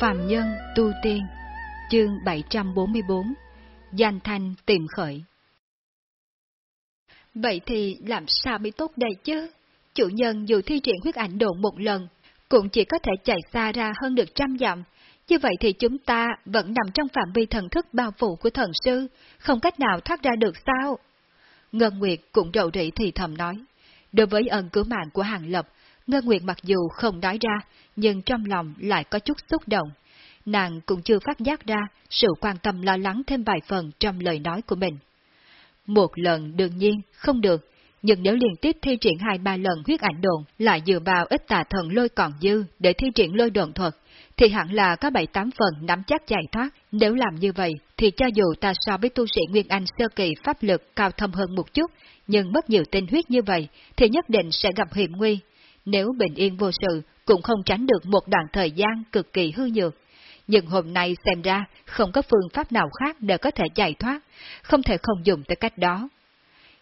Phạm Nhân Tu Tiên Chương 744 Danh thanh tìm khởi Vậy thì làm sao mới tốt đây chứ? Chủ nhân dù thi triển huyết ảnh độn một lần, cũng chỉ có thể chạy xa ra hơn được trăm dặm. Như vậy thì chúng ta vẫn nằm trong phạm vi thần thức bao phủ của thần sư, không cách nào thoát ra được sao? Ngân Nguyệt cũng rầu rĩ thì thầm nói. Đối với ân cứu mạng của Hàng Lập, Ngân Nguyệt mặc dù không nói ra, nhưng trong lòng lại có chút xúc động. Nàng cũng chưa phát giác ra sự quan tâm lo lắng thêm vài phần trong lời nói của mình. Một lần đương nhiên không được, nhưng nếu liên tiếp thi triển hai ba lần huyết ảnh đồn lại dựa vào ít tà thần lôi còn dư để thi triển lôi đồn thuật, thì hẳn là có bảy tám phần nắm chắc giải thoát. Nếu làm như vậy, thì cho dù ta so với tu sĩ Nguyên Anh sơ kỳ pháp lực cao thâm hơn một chút, nhưng mất nhiều tinh huyết như vậy, thì nhất định sẽ gặp hiểm nguy. Nếu bình yên vô sự, cũng không tránh được một đoạn thời gian cực kỳ hư nhược. Nhưng hôm nay xem ra không có phương pháp nào khác để có thể giải thoát, không thể không dùng tới cách đó.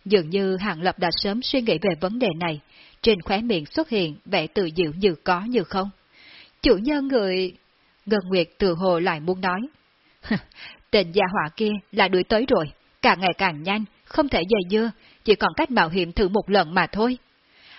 Dường như Hàng Lập đã sớm suy nghĩ về vấn đề này, trên khóe miệng xuất hiện vẻ tự diệu như có như không. Chủ nhân người... Ngân Nguyệt từ hồ lại muốn nói. Tên gia hỏa kia là đuổi tới rồi, càng ngày càng nhanh, không thể dời dưa, chỉ còn cách mạo hiểm thử một lần mà thôi.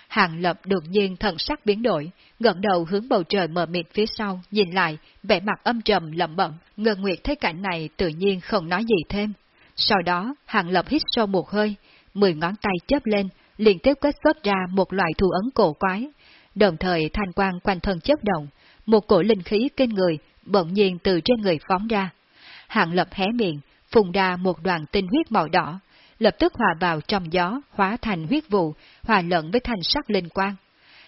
Hàng Lập đột nhiên thần sắc biến đổi, ngẩng đầu hướng bầu trời mờ mịt phía sau, nhìn lại, vẻ mặt âm trầm lẩm bẩm. Ngân Nguyệt thấy cảnh này tự nhiên không nói gì thêm. Sau đó, Hàng Lập hít sâu một hơi, mười ngón tay chớp lên, liên tiếp kết xuất ra một loại thu ấn cổ quái. Đồng thời thanh quang quanh thân chớp động, một cổ linh khí kinh người bỗng nhiên từ trên người phóng ra. Hàng Lập hé miệng, phùng ra một đoàn tinh huyết màu đỏ, lập tức hòa vào trong gió, hóa thành huyết vụ, hòa lẫn với thanh sắc linh quang.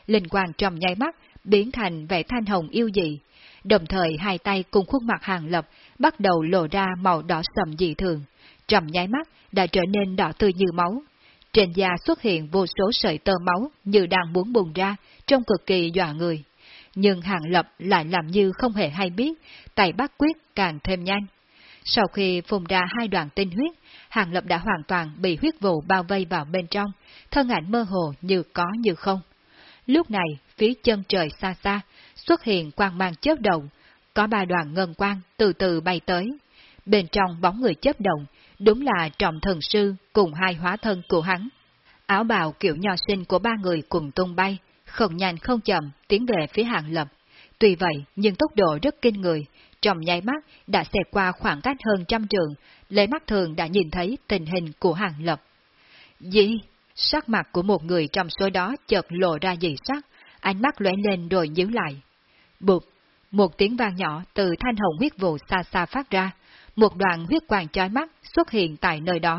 Linh quang trong nháy mắt, biến thành vẻ thanh hồng yêu dị. Đồng thời hai tay cùng khuôn mặt hàng lập bắt đầu lộ ra màu đỏ sầm dị thường. Trong nháy mắt đã trở nên đỏ tươi như máu. Trên da xuất hiện vô số sợi tơ máu như đang muốn bùng ra, trông cực kỳ dọa người. Nhưng hàng lập lại làm như không hề hay biết, tay bắt quyết càng thêm nhanh. Sau khi phùng ra hai đoạn tinh huyết, Hàng Lập đã hoàn toàn bị huyết vụ bao vây vào bên trong, thân ảnh mơ hồ như có như không. Lúc này, phía chân trời xa xa, xuất hiện quang mang chớp động, có ba đoàn ngân quang từ từ bay tới. Bên trong bóng người chớp động, đúng là trọng thần sư cùng hai hóa thân của hắn. Áo bào kiểu nho sinh của ba người cùng tung bay, không nhanh không chậm tiến về phía hàng lập. Tuy vậy, nhưng tốc độ rất kinh người, trong nháy mắt đã xẹt qua khoảng cách hơn trăm trường, lấy mắt thường đã nhìn thấy tình hình của hàng lập. Gì? Sắc mặt của một người trong số đó chợt lộ ra dị sắc, ánh mắt lóe lên rồi nhíu lại. Bụt! Một tiếng vang nhỏ từ thanh hồng huyết vụ xa xa phát ra, một đoạn huyết quang chói mắt xuất hiện tại nơi đó.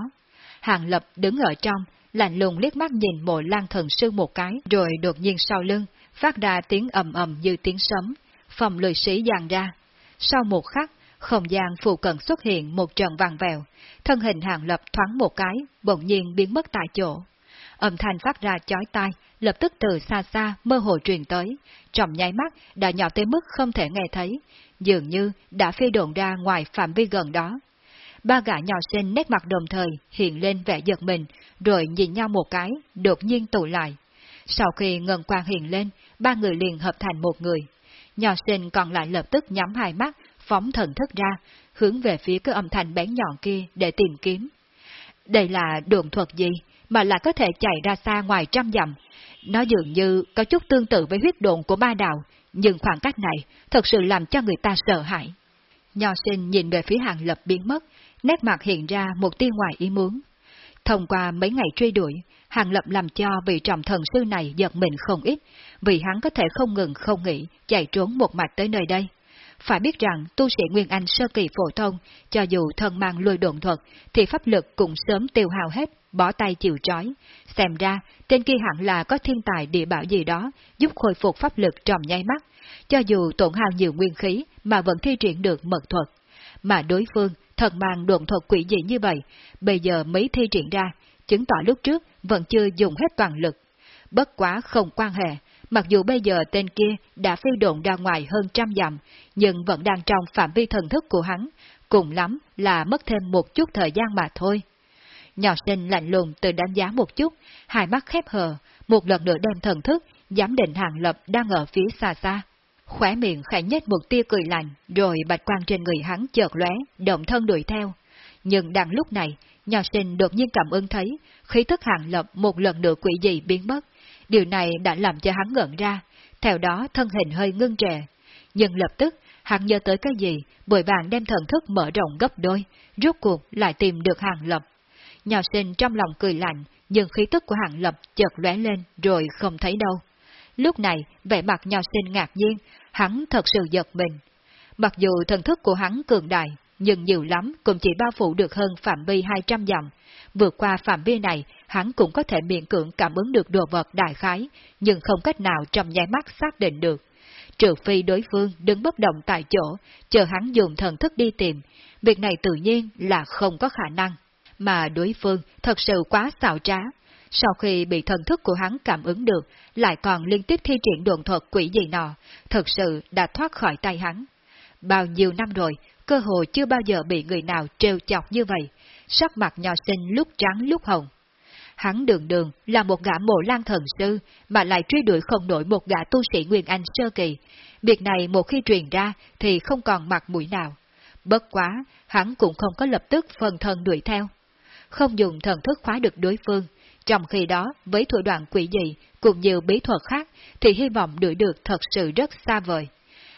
Hàng lập đứng ở trong, lạnh lùng liếc mắt nhìn mộ lan thần sư một cái, rồi đột nhiên sau lưng, phát ra tiếng ầm ầm như tiếng sấm, phòng lười sĩ dàn ra. Sau một khắc, không gian phụ cận xuất hiện một trận vàng vèo, thân hình hàng lập thoáng một cái, bỗng nhiên biến mất tại chỗ. Âm thanh phát ra chói tai, lập tức từ xa xa mơ hồ truyền tới, trong nháy mắt đã nhỏ tới mức không thể nghe thấy, dường như đã phi đồn ra ngoài phạm vi gần đó. Ba gã nhỏ sinh nét mặt đồng thời hiện lên vẻ giật mình, rồi nhìn nhau một cái, đột nhiên tụ lại. Sau khi ngân quang hiện lên, ba người liền hợp thành một người. Nhỏ sinh còn lại lập tức nhắm hai mắt, phóng thần thức ra, hướng về phía cái âm thanh bén nhọn kia để tìm kiếm. Đây là đường thuật gì mà lại có thể chạy ra xa ngoài trăm dặm? Nó dường như có chút tương tự với huyết đồn của ba đạo, nhưng khoảng cách này thật sự làm cho người ta sợ hãi. Nho sinh nhìn về phía hàng lập biến mất, nét mặt hiện ra một tia ngoài ý muốn. Thông qua mấy ngày truy đuổi, hàng lập làm cho vị trọng thần sư này giật mình không ít, vì hắn có thể không ngừng không nghỉ chạy trốn một mạch tới nơi đây. Phải biết rằng tu sĩ Nguyên Anh sơ kỳ phổ thông, cho dù thân mang lôi độn thuật, thì pháp lực cũng sớm tiêu hao hết, bỏ tay chịu trói. Xem ra, tên kia hẳn là có thiên tài địa bảo gì đó, giúp khôi phục pháp lực trong nháy mắt, cho dù tổn hao nhiều nguyên khí mà vẫn thi triển được mật thuật. Mà đối phương, thần mang độn thuật quỷ dị như vậy, bây giờ mới thi triển ra, chứng tỏ lúc trước vẫn chưa dùng hết toàn lực. Bất quá không quan hệ, Mặc dù bây giờ tên kia đã phi độn ra ngoài hơn trăm dặm, nhưng vẫn đang trong phạm vi thần thức của hắn, cùng lắm là mất thêm một chút thời gian mà thôi. Nhỏ sinh lạnh lùng từ đánh giá một chút, hai mắt khép hờ, một lần nữa đem thần thức, giám định hàng lập đang ở phía xa xa khóe miệng khẽ nhếch một tia cười lạnh, rồi bạch quang trên người hắn chợt lóe, động thân đuổi theo. Nhưng đang lúc này, nho sinh đột nhiên cảm ứng thấy, khí thức hàng lập một lần nữa quỷ dị biến mất. Điều này đã làm cho hắn ngẩn ra, theo đó thân hình hơi ngưng trệ. Nhưng lập tức, hắn nhớ tới cái gì, bội vàng đem thần thức mở rộng gấp đôi, rốt cuộc lại tìm được hàng lập. Nho sinh trong lòng cười lạnh, nhưng khí tức của hàng lập chợt lóe lên rồi không thấy đâu. Lúc này, vẻ mặt nho sinh ngạc nhiên, hắn thật sự giật mình. Mặc dù thần thức của hắn cường đại, nhưng nhiều lắm cũng chỉ bao phủ được hơn phạm vi 200 dặm. Vượt qua phạm vi này, hắn cũng có thể miễn cưỡng cảm ứng được đồ vật đại khái, nhưng không cách nào trong nháy mắt xác định được. Trừ phi đối phương đứng bất động tại chỗ, chờ hắn dùng thần thức đi tìm, việc này tự nhiên là không có khả năng. Mà đối phương thật sự quá xạo trá, sau khi bị thần thức của hắn cảm ứng được, lại còn liên tiếp thi triển đồn thuật quỷ gì nọ, thật sự đã thoát khỏi tay hắn. Bao nhiêu năm rồi, cơ hội chưa bao giờ bị người nào trêu chọc như vậy, sắc mặt nho xinh lúc trắng lúc hồng. Hắn đường đường là một gã mộ lan thần sư, mà lại truy đuổi không nổi một gã tu sĩ Nguyên Anh sơ kỳ. Việc này một khi truyền ra thì không còn mặt mũi nào. Bất quá, hắn cũng không có lập tức phần thân đuổi theo. Không dùng thần thức khóa được đối phương, trong khi đó, với thủ đoạn quỷ dị cùng nhiều bí thuật khác, thì hy vọng đuổi được thật sự rất xa vời.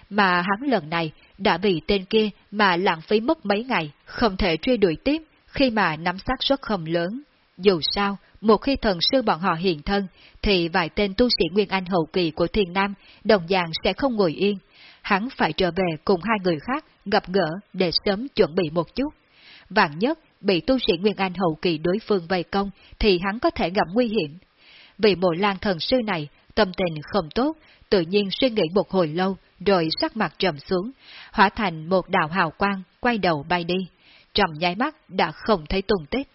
Mà hắn lần này đã vì tên kia mà lãng phí mất mấy ngày, không thể truy đuổi tiếp khi mà nắm xác suất không lớn. Dù sao, một khi thần sư bọn họ hiện thân, thì vài tên tu sĩ Nguyên Anh hậu kỳ của Thiên Nam đồng dạng sẽ không ngồi yên. Hắn phải trở về cùng hai người khác gặp gỡ để sớm chuẩn bị một chút. Vạn nhất bị tu sĩ Nguyên Anh hậu kỳ đối phương vây công, thì hắn có thể gặp nguy hiểm. Vì bộ lan thần sư này, tâm tình không tốt, tự nhiên suy nghĩ một hồi lâu, rồi sắc mặt trầm xuống, hóa thành một đạo hào quang, quay đầu bay đi. Trong nháy mắt đã không thấy tung tích.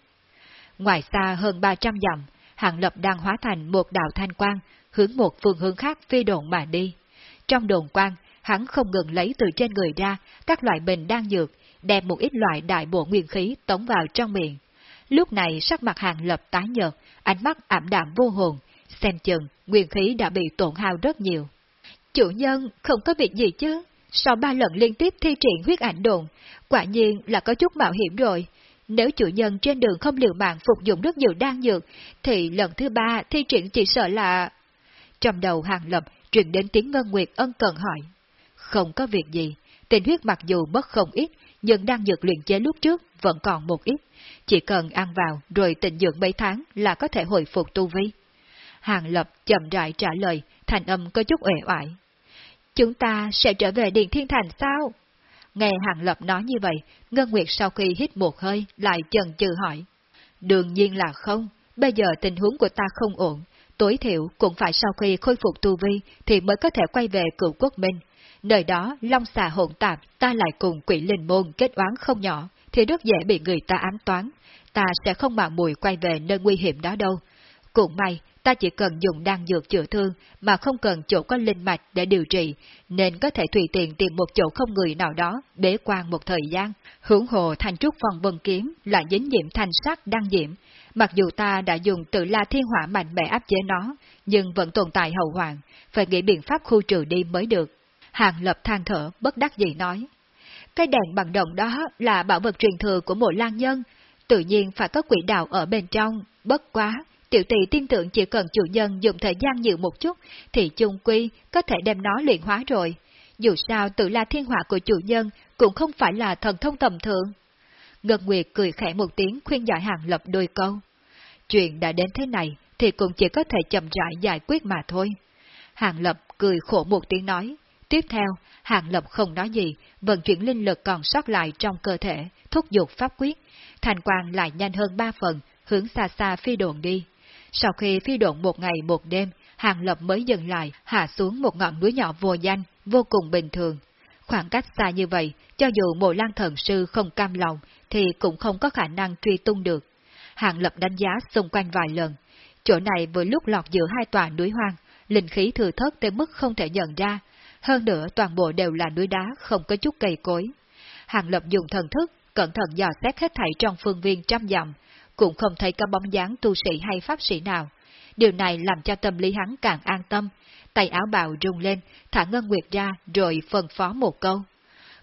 Ngoài xa hơn 300 dặm, Hàng Lập đang hóa thành một đạo thanh quang, hướng một phương hướng khác phi đồn mà đi. Trong đồn quang, hắn không ngừng lấy từ trên người ra các loại bình đang dược, đem một ít loại đại bộ nguyên khí tống vào trong miệng. Lúc này sắc mặt hàng lập tái nhợt, ánh mắt ảm đạm vô hồn, xem chừng nguyên khí đã bị tổn hao rất nhiều. Chủ nhân không có việc gì chứ, sau ba lần liên tiếp thi triển huyết ảnh đồn, quả nhiên là có chút mạo hiểm rồi. Nếu chủ nhân trên đường không liều mạng phục dụng rất nhiều đan dược, thì lần thứ ba thi triển chỉ sợ là... Trong đầu hàng lập truyền đến tiếng Ngân Nguyệt ân cần hỏi. Không có việc gì, tình huyết mặc dù mất không ít, nhưng đang dược luyện chế lúc trước vẫn còn một ít, chỉ cần ăn vào rồi tịnh dưỡng mấy tháng là có thể hồi phục tu vi. Hàng Lập chậm rãi trả lời, thành âm có chút uể oải. Chúng ta sẽ trở về Điện Thiên Thành sao? Nghe Hàng Lập nói như vậy, Ngân Nguyệt sau khi hít một hơi lại chần chừ hỏi. Đương nhiên là không, bây giờ tình huống của ta không ổn, tối thiểu cũng phải sau khi khôi phục tu vi thì mới có thể quay về cựu quốc minh, Nơi đó long xà hỗn tạp, ta lại cùng quỷ linh môn kết oán không nhỏ, thì rất dễ bị người ta ám toán. Ta sẽ không mạo mùi quay về nơi nguy hiểm đó đâu. Cũng may, ta chỉ cần dùng đan dược chữa thương mà không cần chỗ có linh mạch để điều trị, nên có thể tùy tiện tìm một chỗ không người nào đó bế quan một thời gian. Hưởng hồ thành trúc phòng vân kiếm là dính nhiễm thành sắc đăng diễm. Mặc dù ta đã dùng tự la thiên hỏa mạnh mẽ áp chế nó, nhưng vẫn tồn tại hậu hoàng, phải nghĩ biện pháp khu trừ đi mới được. Hàng Lập than thở, bất đắc dĩ nói. Cái đèn bằng đồng đó là bảo vật truyền thừa của một lang nhân, tự nhiên phải có quỷ đạo ở bên trong, bất quá. Tiểu tỷ tin tưởng chỉ cần chủ nhân dùng thời gian nhiều một chút, thì chung quy có thể đem nó luyện hóa rồi. Dù sao tự la thiên hỏa của chủ nhân cũng không phải là thần thông tầm thường. Ngân Nguyệt cười khẽ một tiếng khuyên giải hàng lập đôi câu. Chuyện đã đến thế này thì cũng chỉ có thể chậm rãi giải quyết mà thôi. Hàng lập cười khổ một tiếng nói. Tiếp theo, Hàng Lập không nói gì, vận chuyển linh lực còn sót lại trong cơ thể, thúc giục pháp quyết, thành quang lại nhanh hơn ba phần, hướng xa xa phi đồn đi. Sau khi phi đồn một ngày một đêm, Hàng Lập mới dừng lại, hạ xuống một ngọn núi nhỏ vô danh, vô cùng bình thường. Khoảng cách xa như vậy, cho dù mộ lan thần sư không cam lòng, thì cũng không có khả năng truy tung được. Hàng Lập đánh giá xung quanh vài lần. Chỗ này vừa lúc lọt giữa hai tòa núi hoang, linh khí thừa thớt tới mức không thể nhận ra, hơn nữa toàn bộ đều là núi đá không có chút cây cối. Hàng Lập dùng thần thức, cẩn thận dò xét hết thảy trong phương viên trăm dặm, cũng không thấy có bóng dáng tu sĩ hay pháp sĩ nào, Điều này làm cho tâm lý hắn càng an tâm, tay áo bào rung lên, thả Ngân Nguyệt ra rồi phân phó một câu.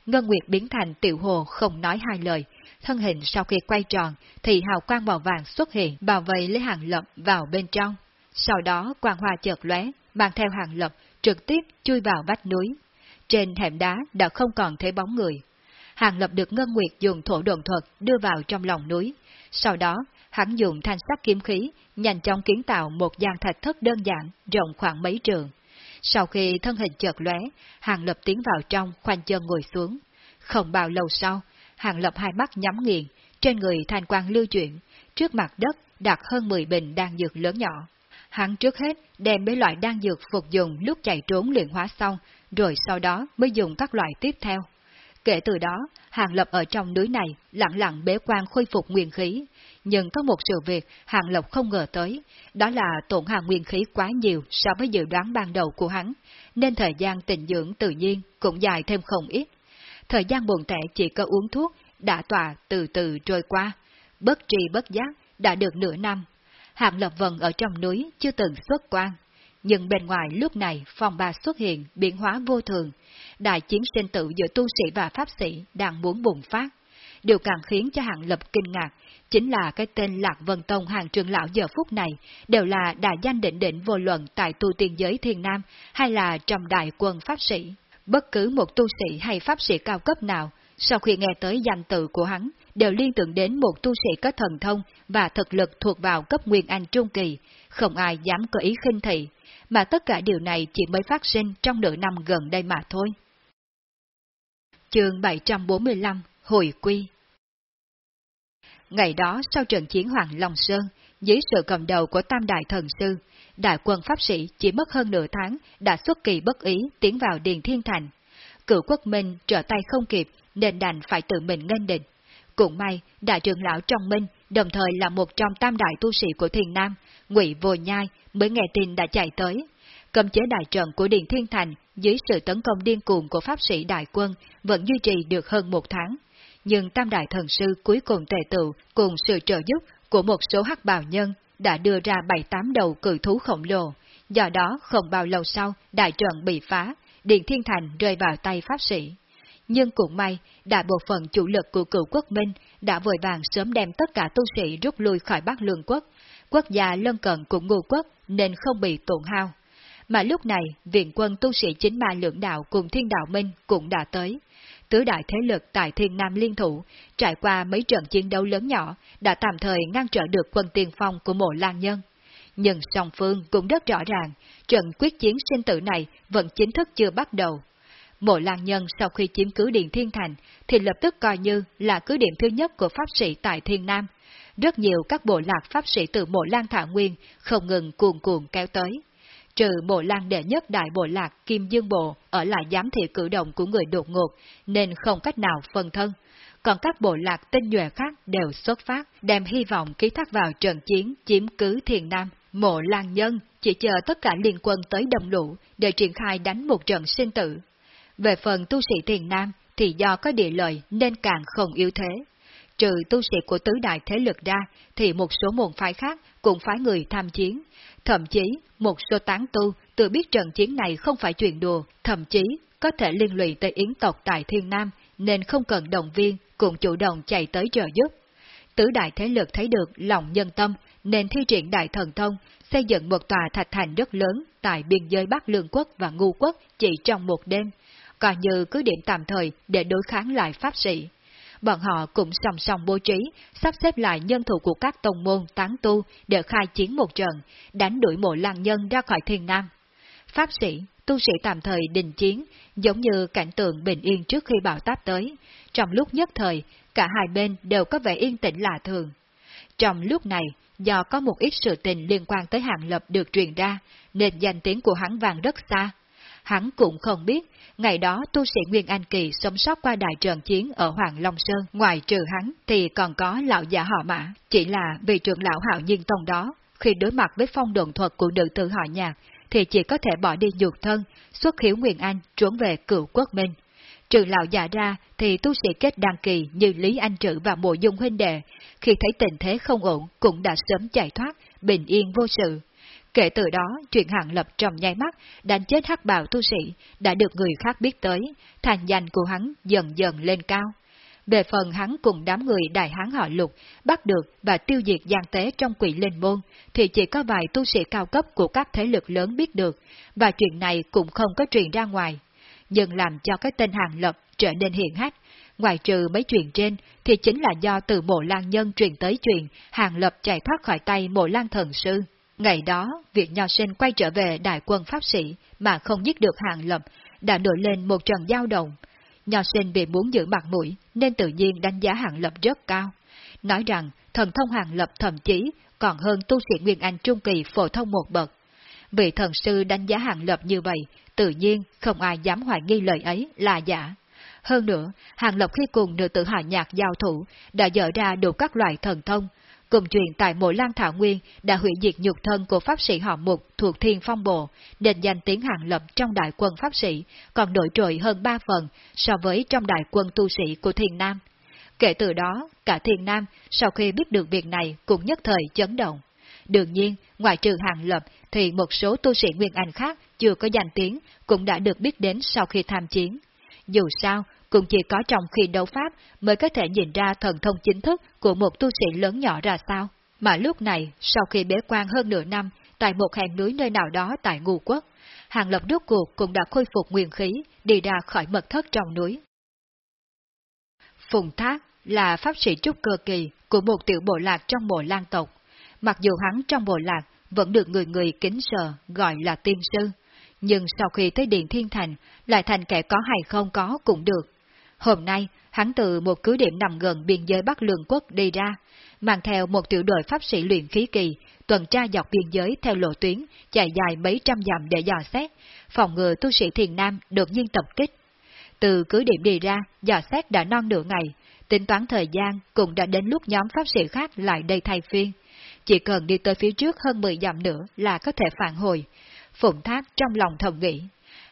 Ngân Nguyệt biến thành tiểu hồ không nói hai lời, thân hình sau khi quay tròn thì hào quang màu vàng xuất hiện bảo vệ lấy hàng lập vào bên trong. Sau đó quang hoa chợt lóe, mang theo hàng lập trực tiếp chui vào vách núi. Trên hẻm đá đã không còn thấy bóng người. Hàng lập được Ngân Nguyệt dùng thổ đồn thuật đưa vào trong lòng núi. Sau đó, hắn dùng thanh sắc kiếm khí, nhanh chóng kiến tạo một gian thạch thất đơn giản, rộng khoảng mấy trường. Sau khi thân hình chợt lóe, Hàng Lập tiến vào trong, khoanh chân ngồi xuống. Không bao lâu sau, Hàng Lập hai mắt nhắm nghiền, trên người thanh quang lưu chuyển, trước mặt đất đặt hơn 10 bình đan dược lớn nhỏ. Hắn trước hết đem mấy loại đan dược phục dùng lúc chạy trốn luyện hóa xong, rồi sau đó mới dùng các loại tiếp theo. Kể từ đó, Hàng Lập ở trong núi này lặng lặng bế quan khôi phục nguyên khí, nhưng có một sự việc Hàng Lập không ngờ tới, đó là tổn hàng nguyên khí quá nhiều so với dự đoán ban đầu của hắn, nên thời gian tịnh dưỡng tự nhiên cũng dài thêm không ít. Thời gian buồn tẻ chỉ có uống thuốc, đã tỏa từ từ trôi qua, bất tri bất giác, đã được nửa năm. Hạng Lập Vân ở trong núi chưa từng xuất quan, nhưng bên ngoài lúc này phòng bà xuất hiện biến hóa vô thường, đại chiến sinh tử giữa tu sĩ và pháp sĩ đang muốn bùng phát. Điều càng khiến cho hạng Lập kinh ngạc chính là cái tên Lạc Vân Tông hàng trường lão giờ phút này đều là đại danh định định vô luận tại tu tiên giới thiên nam hay là trong đại quân pháp sĩ. Bất cứ một tu sĩ hay pháp sĩ cao cấp nào, sau khi nghe tới danh tự của hắn, đều liên tưởng đến một tu sĩ có thần thông và thực lực thuộc vào cấp Nguyên Anh Trung Kỳ, không ai dám có ý khinh thị, mà tất cả điều này chỉ mới phát sinh trong nửa năm gần đây mà thôi. Chương 745 Hồi Quy Ngày đó sau trận chiến Hoàng Long Sơn, dưới sự cầm đầu của Tam Đại Thần Sư, đại quân Pháp sĩ chỉ mất hơn nửa tháng đã xuất kỳ bất ý tiến vào Điền Thiên Thành. Cựu quốc minh trở tay không kịp nên đành phải tự mình nghênh định. Cũng may, đại trưởng lão trong minh, đồng thời là một trong tam đại tu sĩ của thiền nam, ngụy Vô Nhai, mới nghe tin đã chạy tới. Cầm chế đại trận của Điện Thiên Thành dưới sự tấn công điên cuồng của pháp sĩ đại quân vẫn duy trì được hơn một tháng nhưng Tam Đại Thần Sư cuối cùng tề tự cùng sự trợ giúp của một số hắc bào nhân đã đưa ra bảy tám đầu cự thú khổng lồ, do đó không bao lâu sau đại trận bị phá, Điện Thiên Thành rơi vào tay pháp sĩ. Nhưng cũng may, đại bộ phận chủ lực của cựu quốc minh đã vội vàng sớm đem tất cả tu sĩ rút lui khỏi Bắc Lương quốc, quốc gia lân cận của ngô quốc nên không bị tổn hao. Mà lúc này, viện quân tu sĩ chính ma lưỡng đạo cùng thiên đạo minh cũng đã tới, tứ đại thế lực tại Thiên Nam liên thủ, trải qua mấy trận chiến đấu lớn nhỏ, đã tạm thời ngăn trở được quân tiền phong của mộ lan nhân. Nhưng song phương cũng rất rõ ràng, trận quyết chiến sinh tử này vẫn chính thức chưa bắt đầu. Mộ lan nhân sau khi chiếm cứ Điện Thiên Thành thì lập tức coi như là cứ điểm thứ nhất của pháp sĩ tại Thiên Nam. Rất nhiều các bộ lạc pháp sĩ từ mộ lan thả nguyên không ngừng cuồn cuộn kéo tới trừ bộ lan đệ nhất đại bộ lạc Kim Dương Bộ ở lại giám thị cử động của người đột ngột, nên không cách nào phân thân. Còn các bộ lạc tinh nhuệ khác đều xuất phát, đem hy vọng ký thác vào trận chiến chiếm cứ thiền nam. Mộ lan nhân chỉ chờ tất cả liên quân tới đồng lũ để triển khai đánh một trận sinh tử. Về phần tu sĩ thiền nam thì do có địa lợi nên càng không yếu thế. Trừ tu sĩ của tứ đại thế lực ra thì một số môn phái khác cũng phái người tham chiến, Thậm chí, một số tán tu tự biết trận chiến này không phải chuyện đùa, thậm chí có thể liên lụy tới yến tộc tại Thiên Nam, nên không cần động viên, cũng chủ động chạy tới trợ giúp. Tứ đại thế lực thấy được lòng nhân tâm, nên thi triển đại thần thông, xây dựng một tòa thạch thành rất lớn tại biên giới Bắc Lương Quốc và Ngu Quốc chỉ trong một đêm, coi như cứ điểm tạm thời để đối kháng lại pháp sĩ bọn họ cũng song song bố trí, sắp xếp lại nhân thủ của các tông môn tán tu để khai chiến một trận, đánh đuổi mộ lang nhân ra khỏi thiên nam. Pháp sĩ, tu sĩ tạm thời đình chiến, giống như cảnh tượng bình yên trước khi bão táp tới. Trong lúc nhất thời, cả hai bên đều có vẻ yên tĩnh lạ thường. Trong lúc này, do có một ít sự tình liên quan tới hạng lập được truyền ra, nên danh tiếng của hắn vàng rất xa. Hắn cũng không biết Ngày đó tu sĩ Nguyên Anh Kỳ sống sót qua đại trận chiến ở Hoàng Long Sơn, ngoài trừ hắn thì còn có lão giả họ mã, chỉ là vì trưởng lão hạo nhiên tông đó, khi đối mặt với phong đồn thuật của nữ tử họ nhạc, thì chỉ có thể bỏ đi nhược thân, xuất hiếu Nguyên Anh trốn về cựu quốc minh. Trừ lão già ra thì tu sĩ kết đăng kỳ như Lý Anh Trữ và Mộ Dung huynh đệ, khi thấy tình thế không ổn cũng đã sớm chạy thoát, bình yên vô sự. Kể từ đó, chuyện hạng lập trong nháy mắt, đánh chết hắc bào tu sĩ, đã được người khác biết tới, thành danh của hắn dần dần lên cao. Về phần hắn cùng đám người đại hán họ lục, bắt được và tiêu diệt gian tế trong quỷ linh môn, thì chỉ có vài tu sĩ cao cấp của các thế lực lớn biết được, và chuyện này cũng không có truyền ra ngoài. Nhưng làm cho cái tên hàng lập trở nên hiện hách, ngoài trừ mấy chuyện trên, thì chính là do từ mộ lan nhân truyền tới chuyện hàng lập chạy thoát khỏi tay mộ lan thần sư. Ngày đó, việc nho sinh quay trở về đại quân pháp sĩ mà không giết được hàng lập đã nổi lên một trận giao động. Nho sinh vì muốn giữ mặt mũi nên tự nhiên đánh giá hàng lập rất cao. Nói rằng thần thông hàng lập thậm chí còn hơn tu sĩ Nguyên Anh Trung Kỳ phổ thông một bậc. Vị thần sư đánh giá hàng lập như vậy, tự nhiên không ai dám hoài nghi lời ấy là giả. Hơn nữa, hàng lập khi cùng nữ tử hạ nhạc giao thủ đã dở ra đủ các loại thần thông, cùng chuyện tại mộ lan thảo nguyên đã hủy diệt nhục thân của pháp sĩ họ mục thuộc thiên phong bộ, định danh tiếng hàng lập trong đại quân pháp sĩ, còn nổi trội hơn ba phần so với trong đại quân tu sĩ của thiên nam. Kể từ đó, cả thiên nam sau khi biết được việc này cũng nhất thời chấn động. Đương nhiên, ngoài trừ hàng lập thì một số tu sĩ Nguyên Anh khác chưa có danh tiếng cũng đã được biết đến sau khi tham chiến. Dù sao, cũng chỉ có trong khi đấu pháp mới có thể nhìn ra thần thông chính thức của một tu sĩ lớn nhỏ ra sao. Mà lúc này, sau khi bế quan hơn nửa năm, tại một hẻm núi nơi nào đó tại Ngũ Quốc, Hàng Lập rốt cuộc cũng đã khôi phục nguyên khí, đi ra khỏi mật thất trong núi. Phùng Thác là pháp sĩ trúc cơ kỳ của một tiểu bộ lạc trong bộ lan tộc. Mặc dù hắn trong bộ lạc vẫn được người người kính sợ gọi là tiên sư, nhưng sau khi tới Điện Thiên Thành, lại thành kẻ có hay không có cũng được. Hôm nay, hắn từ một cứ điểm nằm gần biên giới Bắc Lương Quốc đi ra, mang theo một tiểu đội pháp sĩ luyện khí kỳ, tuần tra dọc biên giới theo lộ tuyến, chạy dài mấy trăm dặm để dò xét, phòng ngừa tu sĩ thiền nam đột nhiên tập kích. Từ cứ điểm đi ra, dò xét đã non nửa ngày, tính toán thời gian cũng đã đến lúc nhóm pháp sĩ khác lại đây thay phiên. Chỉ cần đi tới phía trước hơn 10 dặm nữa là có thể phản hồi. Phụng Thác trong lòng thầm nghĩ.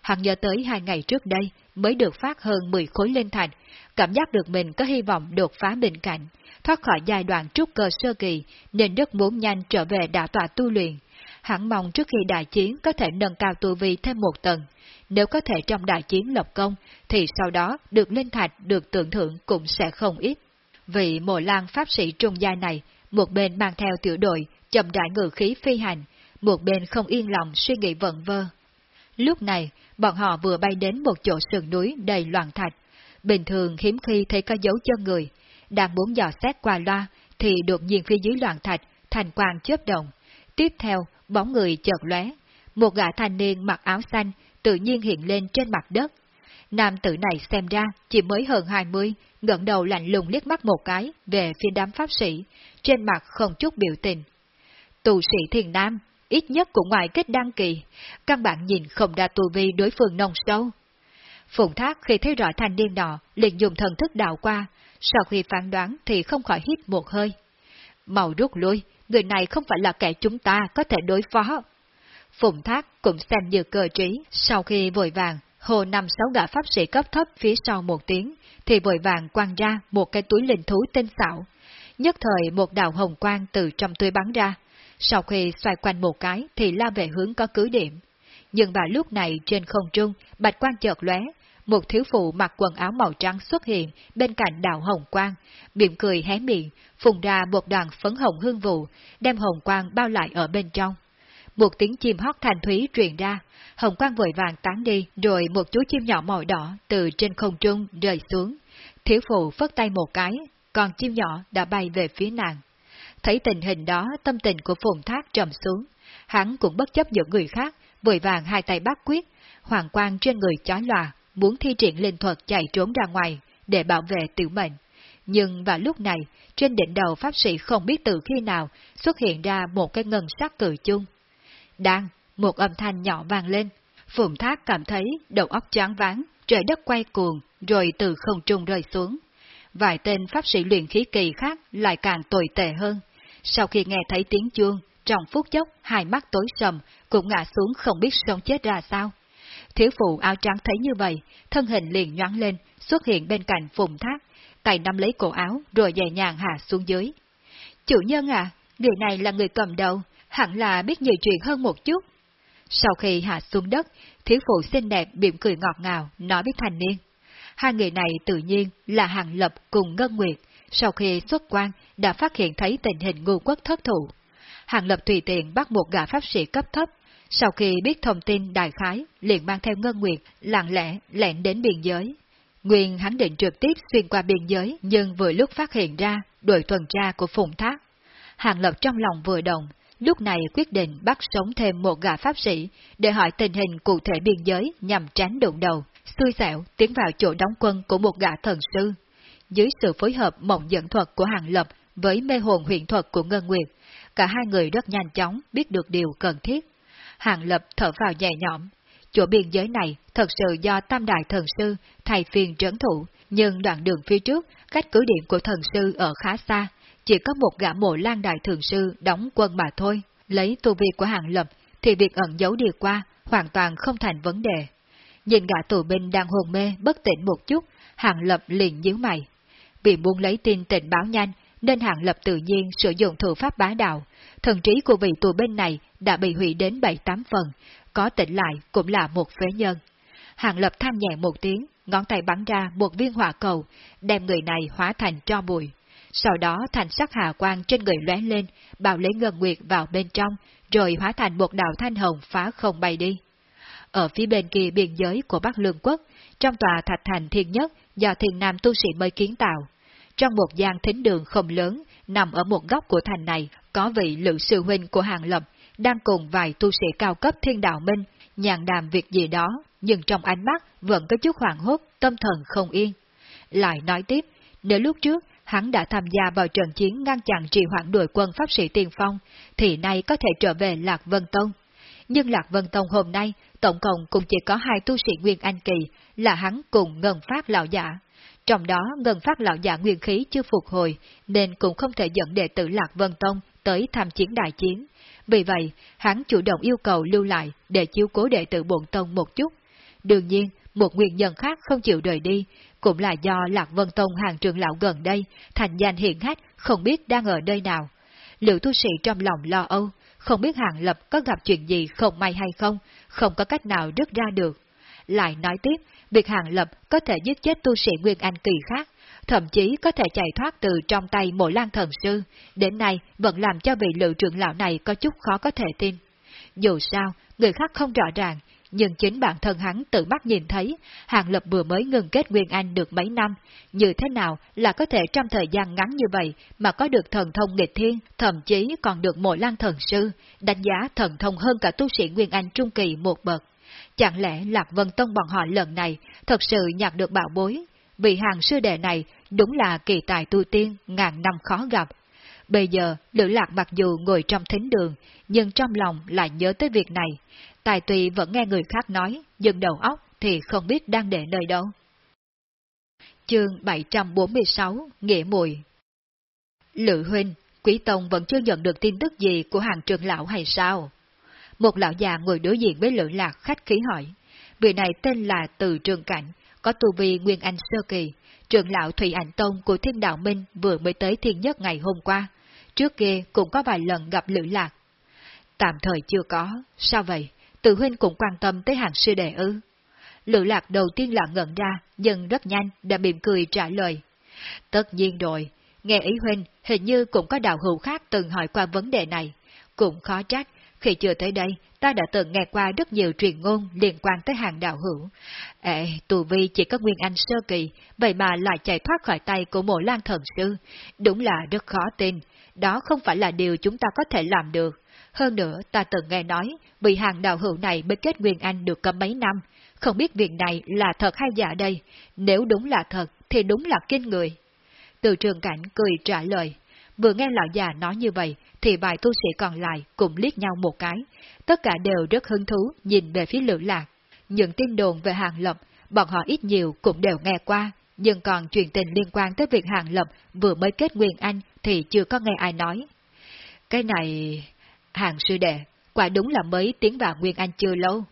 Hắn nhớ tới hai ngày trước đây mới được phát hơn 10 khối lên thành, cảm giác được mình có hy vọng đột phá bên cạnh, thoát khỏi giai đoạn trúc cơ sơ kỳ nên rất muốn nhanh trở về đạo tọa tu luyện. Hắn mong trước khi đại chiến có thể nâng cao tu vi thêm một tầng. Nếu có thể trong đại chiến lập công, thì sau đó được lên thạch được tưởng thưởng cũng sẽ không ít. Vị mộ lan pháp sĩ trung gia này, một bên mang theo tiểu đội, chậm rãi ngự khí phi hành, một bên không yên lòng suy nghĩ vận vơ. Lúc này, bọn họ vừa bay đến một chỗ sườn núi đầy loạn thạch. Bình thường hiếm khi thấy có dấu chân người, đang muốn dò xét qua loa, thì đột nhiên phía dưới loạn thạch, thành quang chớp động. Tiếp theo, bóng người chợt lóe, một gã thanh niên mặc áo xanh tự nhiên hiện lên trên mặt đất. Nam tử này xem ra chỉ mới hơn 20, ngẩng đầu lạnh lùng liếc mắt một cái về phía đám pháp sĩ, trên mặt không chút biểu tình. Tù sĩ thiền nam, ít nhất cũng ngoài kết đăng kỳ, căn bản nhìn không ra tu vi đối phương nông sâu. Phùng Thác khi thấy rõ thanh niên nọ, liền dùng thần thức đào qua, sau khi phán đoán thì không khỏi hít một hơi. Màu rút lui, người này không phải là kẻ chúng ta có thể đối phó. Phùng Thác cũng xem như cơ trí, sau khi vội vàng, hồ năm sáu gã pháp sĩ cấp thấp phía sau một tiếng, thì vội vàng quăng ra một cái túi linh thú tinh xảo. Nhất thời một đạo hồng quang từ trong túi bắn ra, sau khi xoay quanh một cái thì lao về hướng có cứ điểm. Nhưng vào lúc này trên không trung, bạch quang chợt lóe, một thiếu phụ mặc quần áo màu trắng xuất hiện bên cạnh đạo hồng quang, miệng cười hé miệng, phùng ra một đoàn phấn hồng hương vụ, đem hồng quang bao lại ở bên trong. Một tiếng chim hót thanh thúy truyền ra, hồng quang vội vàng tán đi, rồi một chú chim nhỏ màu đỏ từ trên không trung rơi xuống. Thiếu phụ phất tay một cái, còn chim nhỏ đã bay về phía nàng. Thấy tình hình đó, tâm tình của Phùng Thác trầm xuống. Hắn cũng bất chấp những người khác, vội vàng hai tay bắt quyết, hoàng quang trên người chói lòa, muốn thi triển linh thuật chạy trốn ra ngoài, để bảo vệ tiểu mệnh. Nhưng vào lúc này, trên đỉnh đầu pháp sĩ không biết từ khi nào xuất hiện ra một cái ngân sắc cử chung. Đang, một âm thanh nhỏ vang lên, Phùng Thác cảm thấy đầu óc choáng váng, trời đất quay cuồng, rồi từ không trung rơi xuống. Vài tên pháp sĩ luyện khí kỳ khác lại càng tồi tệ hơn. Sau khi nghe thấy tiếng chuông, trong phút chốc hai mắt tối sầm, cũng ngã xuống không biết sống chết ra sao. Thiếu phụ áo trắng thấy như vậy, thân hình liền nhoáng lên, xuất hiện bên cạnh phùng thác, tay nắm lấy cổ áo rồi nhẹ nhàng hạ xuống dưới. Chủ nhân à, người này là người cầm đầu, hẳn là biết nhiều chuyện hơn một chút. Sau khi hạ xuống đất, thiếu phụ xinh đẹp mỉm cười ngọt ngào, nói với thành niên. Hai người này tự nhiên là Hàng Lập cùng Ngân Nguyệt, sau khi xuất quan đã phát hiện thấy tình hình ngu quốc thất thủ. Hàng Lập tùy tiện bắt một gã pháp sĩ cấp thấp, sau khi biết thông tin đại khái, liền mang theo Ngân Nguyệt, lặng lẽ lẹn đến biên giới. Nguyên hắn định trực tiếp xuyên qua biên giới, nhưng vừa lúc phát hiện ra đội tuần tra của Phùng Thác. Hàng Lập trong lòng vừa động, lúc này quyết định bắt sống thêm một gã pháp sĩ để hỏi tình hình cụ thể biên giới nhằm tránh đụng đầu, xui xẻo tiến vào chỗ đóng quân của một gã thần sư. Dưới sự phối hợp mộng dẫn thuật của Hàng Lập với mê hồn huyện thuật của Ngân Nguyệt, cả hai người rất nhanh chóng biết được điều cần thiết. Hàng Lập thở vào nhẹ nhõm. Chỗ biên giới này thật sự do Tam Đại Thần Sư thay phiên trấn thủ, nhưng đoạn đường phía trước, cách cứ điểm của thần sư ở khá xa, chỉ có một gã mộ lan đại Thần sư đóng quân mà thôi. Lấy tu vi của Hàng Lập thì việc ẩn giấu đi qua hoàn toàn không thành vấn đề. Nhìn gã tù binh đang hồn mê bất tỉnh một chút, Hàng Lập liền nhíu mày. Vì muốn lấy tin tình báo nhanh, nên hạng Lập tự nhiên sử dụng thủ pháp bá đạo. Thần trí của vị tù bên này đã bị hủy đến 7-8 phần, có tỉnh lại cũng là một phế nhân. hạng Lập tham nhẹ một tiếng, ngón tay bắn ra một viên hỏa cầu, đem người này hóa thành tro bụi. Sau đó thành sắc hà quang trên người lóe lên, bảo lấy ngân nguyệt vào bên trong, rồi hóa thành một đạo thanh hồng phá không bay đi. Ở phía bên kia biên giới của Bắc Lương Quốc, trong tòa thạch thành thiên nhất do thiền nam tu sĩ mới kiến tạo, trong một gian thính đường không lớn, nằm ở một góc của thành này, có vị lữ sư huynh của Hàng Lập, đang cùng vài tu sĩ cao cấp thiên đạo minh, nhàn đàm việc gì đó, nhưng trong ánh mắt vẫn có chút hoảng hốt, tâm thần không yên. Lại nói tiếp, nếu lúc trước hắn đã tham gia vào trận chiến ngăn chặn trì hoãn đội quân pháp sĩ tiên phong, thì nay có thể trở về Lạc Vân Tông. Nhưng Lạc Vân Tông hôm nay, tổng cộng cũng chỉ có hai tu sĩ Nguyên Anh Kỳ, là hắn cùng Ngân Phát Lão Giả. Trong đó Ngân Phát Lão Giả nguyên khí chưa phục hồi, nên cũng không thể dẫn đệ tử Lạc Vân Tông tới tham chiến đại chiến. Vì vậy, hắn chủ động yêu cầu lưu lại để chiếu cố đệ tử bổn tông một chút. Đương nhiên, một nguyên nhân khác không chịu rời đi, cũng là do Lạc Vân Tông hàng trường lão gần đây, thành danh hiện hách, không biết đang ở nơi nào. Liệu tu sĩ trong lòng lo âu, không biết hàng lập có gặp chuyện gì không may hay không, không có cách nào rứt ra được. Lại nói tiếp, việc hàng lập có thể giết chết tu sĩ Nguyên Anh kỳ khác, thậm chí có thể chạy thoát từ trong tay mộ lan thần sư, đến nay vẫn làm cho vị lự trưởng lão này có chút khó có thể tin. Dù sao, người khác không rõ ràng, nhưng chính bản thân hắn tự mắt nhìn thấy, Hàng Lập vừa mới ngừng kết Nguyên Anh được mấy năm, như thế nào là có thể trong thời gian ngắn như vậy mà có được thần thông nghịch thiên, thậm chí còn được mộ lan thần sư, đánh giá thần thông hơn cả tu sĩ Nguyên Anh trung kỳ một bậc. Chẳng lẽ Lạc Vân Tông bọn họ lần này thật sự nhặt được bảo bối? vị hàng sư đệ này đúng là kỳ tài tu tiên, ngàn năm khó gặp. Bây giờ, Lữ Lạc mặc dù ngồi trong thính đường, nhưng trong lòng lại nhớ tới việc này, Tài tùy vẫn nghe người khác nói, nhưng đầu óc thì không biết đang để nơi đâu. Chương 746 Nghĩa Mùi lữ huynh, Quý Tông vẫn chưa nhận được tin tức gì của hàng trường lão hay sao? Một lão già ngồi đối diện với lữ lạc khách khí hỏi. Vị này tên là Từ Trường Cảnh, có tu vi Nguyên Anh Sơ Kỳ, trường lão Thủy Ảnh Tông của Thiên Đạo Minh vừa mới tới thiên nhất ngày hôm qua. Trước kia cũng có vài lần gặp lữ lạc. Tạm thời chưa có, sao vậy? tự huynh cũng quan tâm tới hàng sư đệ ư. Lữ lạc đầu tiên là ngẩn ra, nhưng rất nhanh đã mỉm cười trả lời. Tất nhiên rồi, nghe ý huynh hình như cũng có đạo hữu khác từng hỏi qua vấn đề này. Cũng khó trách, khi chưa tới đây, ta đã từng nghe qua rất nhiều truyền ngôn liên quan tới hàng đạo hữu. Ê, tù vi chỉ có Nguyên Anh sơ kỳ, vậy mà lại chạy thoát khỏi tay của mộ lan thần sư. Đúng là rất khó tin, đó không phải là điều chúng ta có thể làm được. Hơn nữa, ta từng nghe nói, bị hàng đạo hữu này mới kết Nguyên Anh được có mấy năm, không biết việc này là thật hay giả đây, nếu đúng là thật thì đúng là kinh người. Từ trường cảnh cười trả lời, vừa nghe lão già nói như vậy thì vài tu sĩ còn lại cũng liếc nhau một cái, tất cả đều rất hứng thú nhìn về phía lữ lạc. Những tin đồn về hàng lập, bọn họ ít nhiều cũng đều nghe qua, nhưng còn chuyện tình liên quan tới việc hàng lập vừa mới kết Nguyên Anh thì chưa có nghe ai nói. Cái này... Hàng sư đệ, quả đúng là mới tiến vào Nguyên Anh chưa lâu.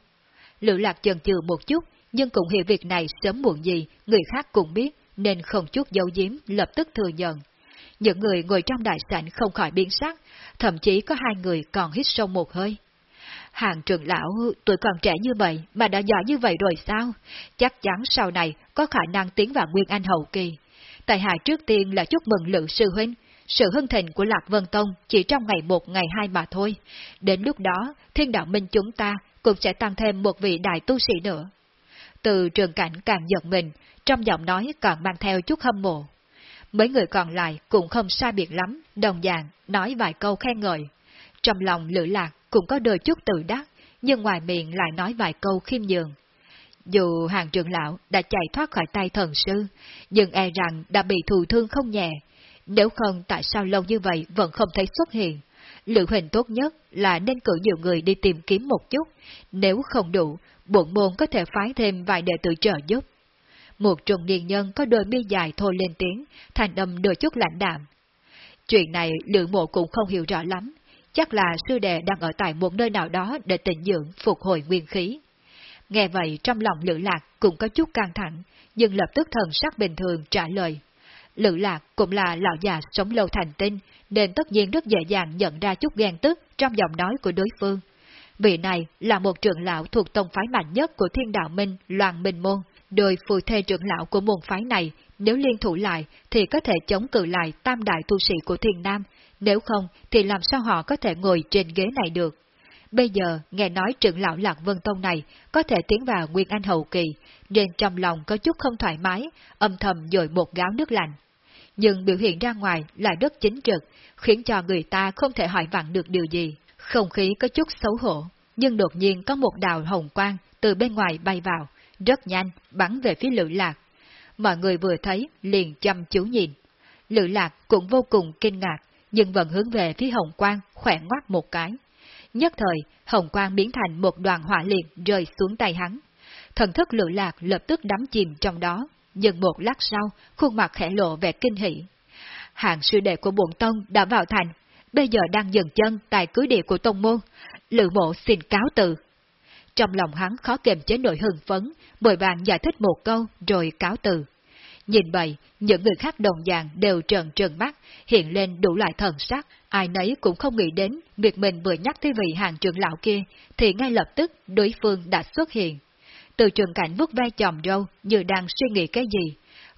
Lữ lạc chần chừ một chút, nhưng cũng hiểu việc này sớm muộn gì, người khác cũng biết, nên không chút dấu giếm, lập tức thừa nhận những người ngồi trong đại sảnh không khỏi biến sắc, thậm chí có hai người còn hít sâu một hơi. Hàng trưởng lão tuổi còn trẻ như vậy mà đã giỏi như vậy rồi sao? Chắc chắn sau này có khả năng tiến vào Nguyên Anh hậu kỳ. Tại hạ trước tiên là chúc mừng Lữ Sư Huynh, sự hưng thịnh của Lạc Vân Tông chỉ trong ngày một ngày hai mà thôi. Đến lúc đó, thiên đạo minh chúng ta cũng sẽ tăng thêm một vị đại tu sĩ nữa. Từ trường cảnh càng giận mình, trong giọng nói còn mang theo chút hâm mộ. Mấy người còn lại cũng không sai biệt lắm, đồng dạng, nói vài câu khen ngợi. Trong lòng lữ lạc cũng có đôi chút tự đắc, nhưng ngoài miệng lại nói vài câu khiêm nhường. Dù hàng trưởng lão đã chạy thoát khỏi tay thần sư, nhưng e rằng đã bị thù thương không nhẹ. Nếu không tại sao lâu như vậy vẫn không thấy xuất hiện? Lữ huỳnh tốt nhất là nên cử nhiều người đi tìm kiếm một chút, nếu không đủ, bổn môn có thể phái thêm vài đệ tử trợ giúp. Một trung niên nhân có đôi mi dài thôi lên tiếng, thành âm đôi chút lạnh đạm. Chuyện này lữ mộ cũng không hiểu rõ lắm, chắc là sư đệ đang ở tại một nơi nào đó để tịnh dưỡng, phục hồi nguyên khí. Nghe vậy trong lòng Lữ Lạc cũng có chút căng thẳng, nhưng lập tức thần sắc bình thường trả lời. Lữ Lạc cũng là lão già sống lâu thành tinh, nên tất nhiên rất dễ dàng nhận ra chút ghen tức trong giọng nói của đối phương. Vị này là một trưởng lão thuộc tông phái mạnh nhất của thiên đạo minh, loạn minh môn. Đôi phù thê trưởng lão của môn phái này, nếu liên thủ lại thì có thể chống cự lại tam đại tu sĩ của thiên nam, nếu không thì làm sao họ có thể ngồi trên ghế này được. Bây giờ nghe nói trưởng lão Lạc Vân Tông này có thể tiến vào Nguyên Anh hậu kỳ, nên trong lòng có chút không thoải mái, âm thầm dội một gáo nước lạnh. Nhưng biểu hiện ra ngoài là rất chính trực, khiến cho người ta không thể hỏi vặn được điều gì. Không khí có chút xấu hổ, nhưng đột nhiên có một đào hồng quang từ bên ngoài bay vào, rất nhanh, bắn về phía Lữ Lạc. Mọi người vừa thấy, liền chăm chú nhìn. Lữ Lạc cũng vô cùng kinh ngạc, nhưng vẫn hướng về phía hồng quang, khỏe ngoắt một cái. Nhất thời, hồng quang biến thành một đoàn hỏa liệt rơi xuống tay hắn. Thần thức lự lạc lập tức đắm chìm trong đó, nhưng một lát sau, khuôn mặt khẽ lộ vẻ kinh hỉ. Hàng sư đệ của bổn tông đã vào thành, bây giờ đang dừng chân tại cưới địa của tông môn. Lự mộ xin cáo từ. Trong lòng hắn khó kiềm chế nỗi hưng phấn, bồi bàn giải thích một câu rồi cáo từ. Nhìn vậy, những người khác đồng dạng đều trợn trừng mắt, hiện lên đủ loại thần sắc, ai nấy cũng không nghĩ đến việc mình vừa nhắc tới vị hàng trưởng lão kia, thì ngay lập tức đối phương đã xuất hiện. Từ trường cảnh vút vai chòm râu như đang suy nghĩ cái gì,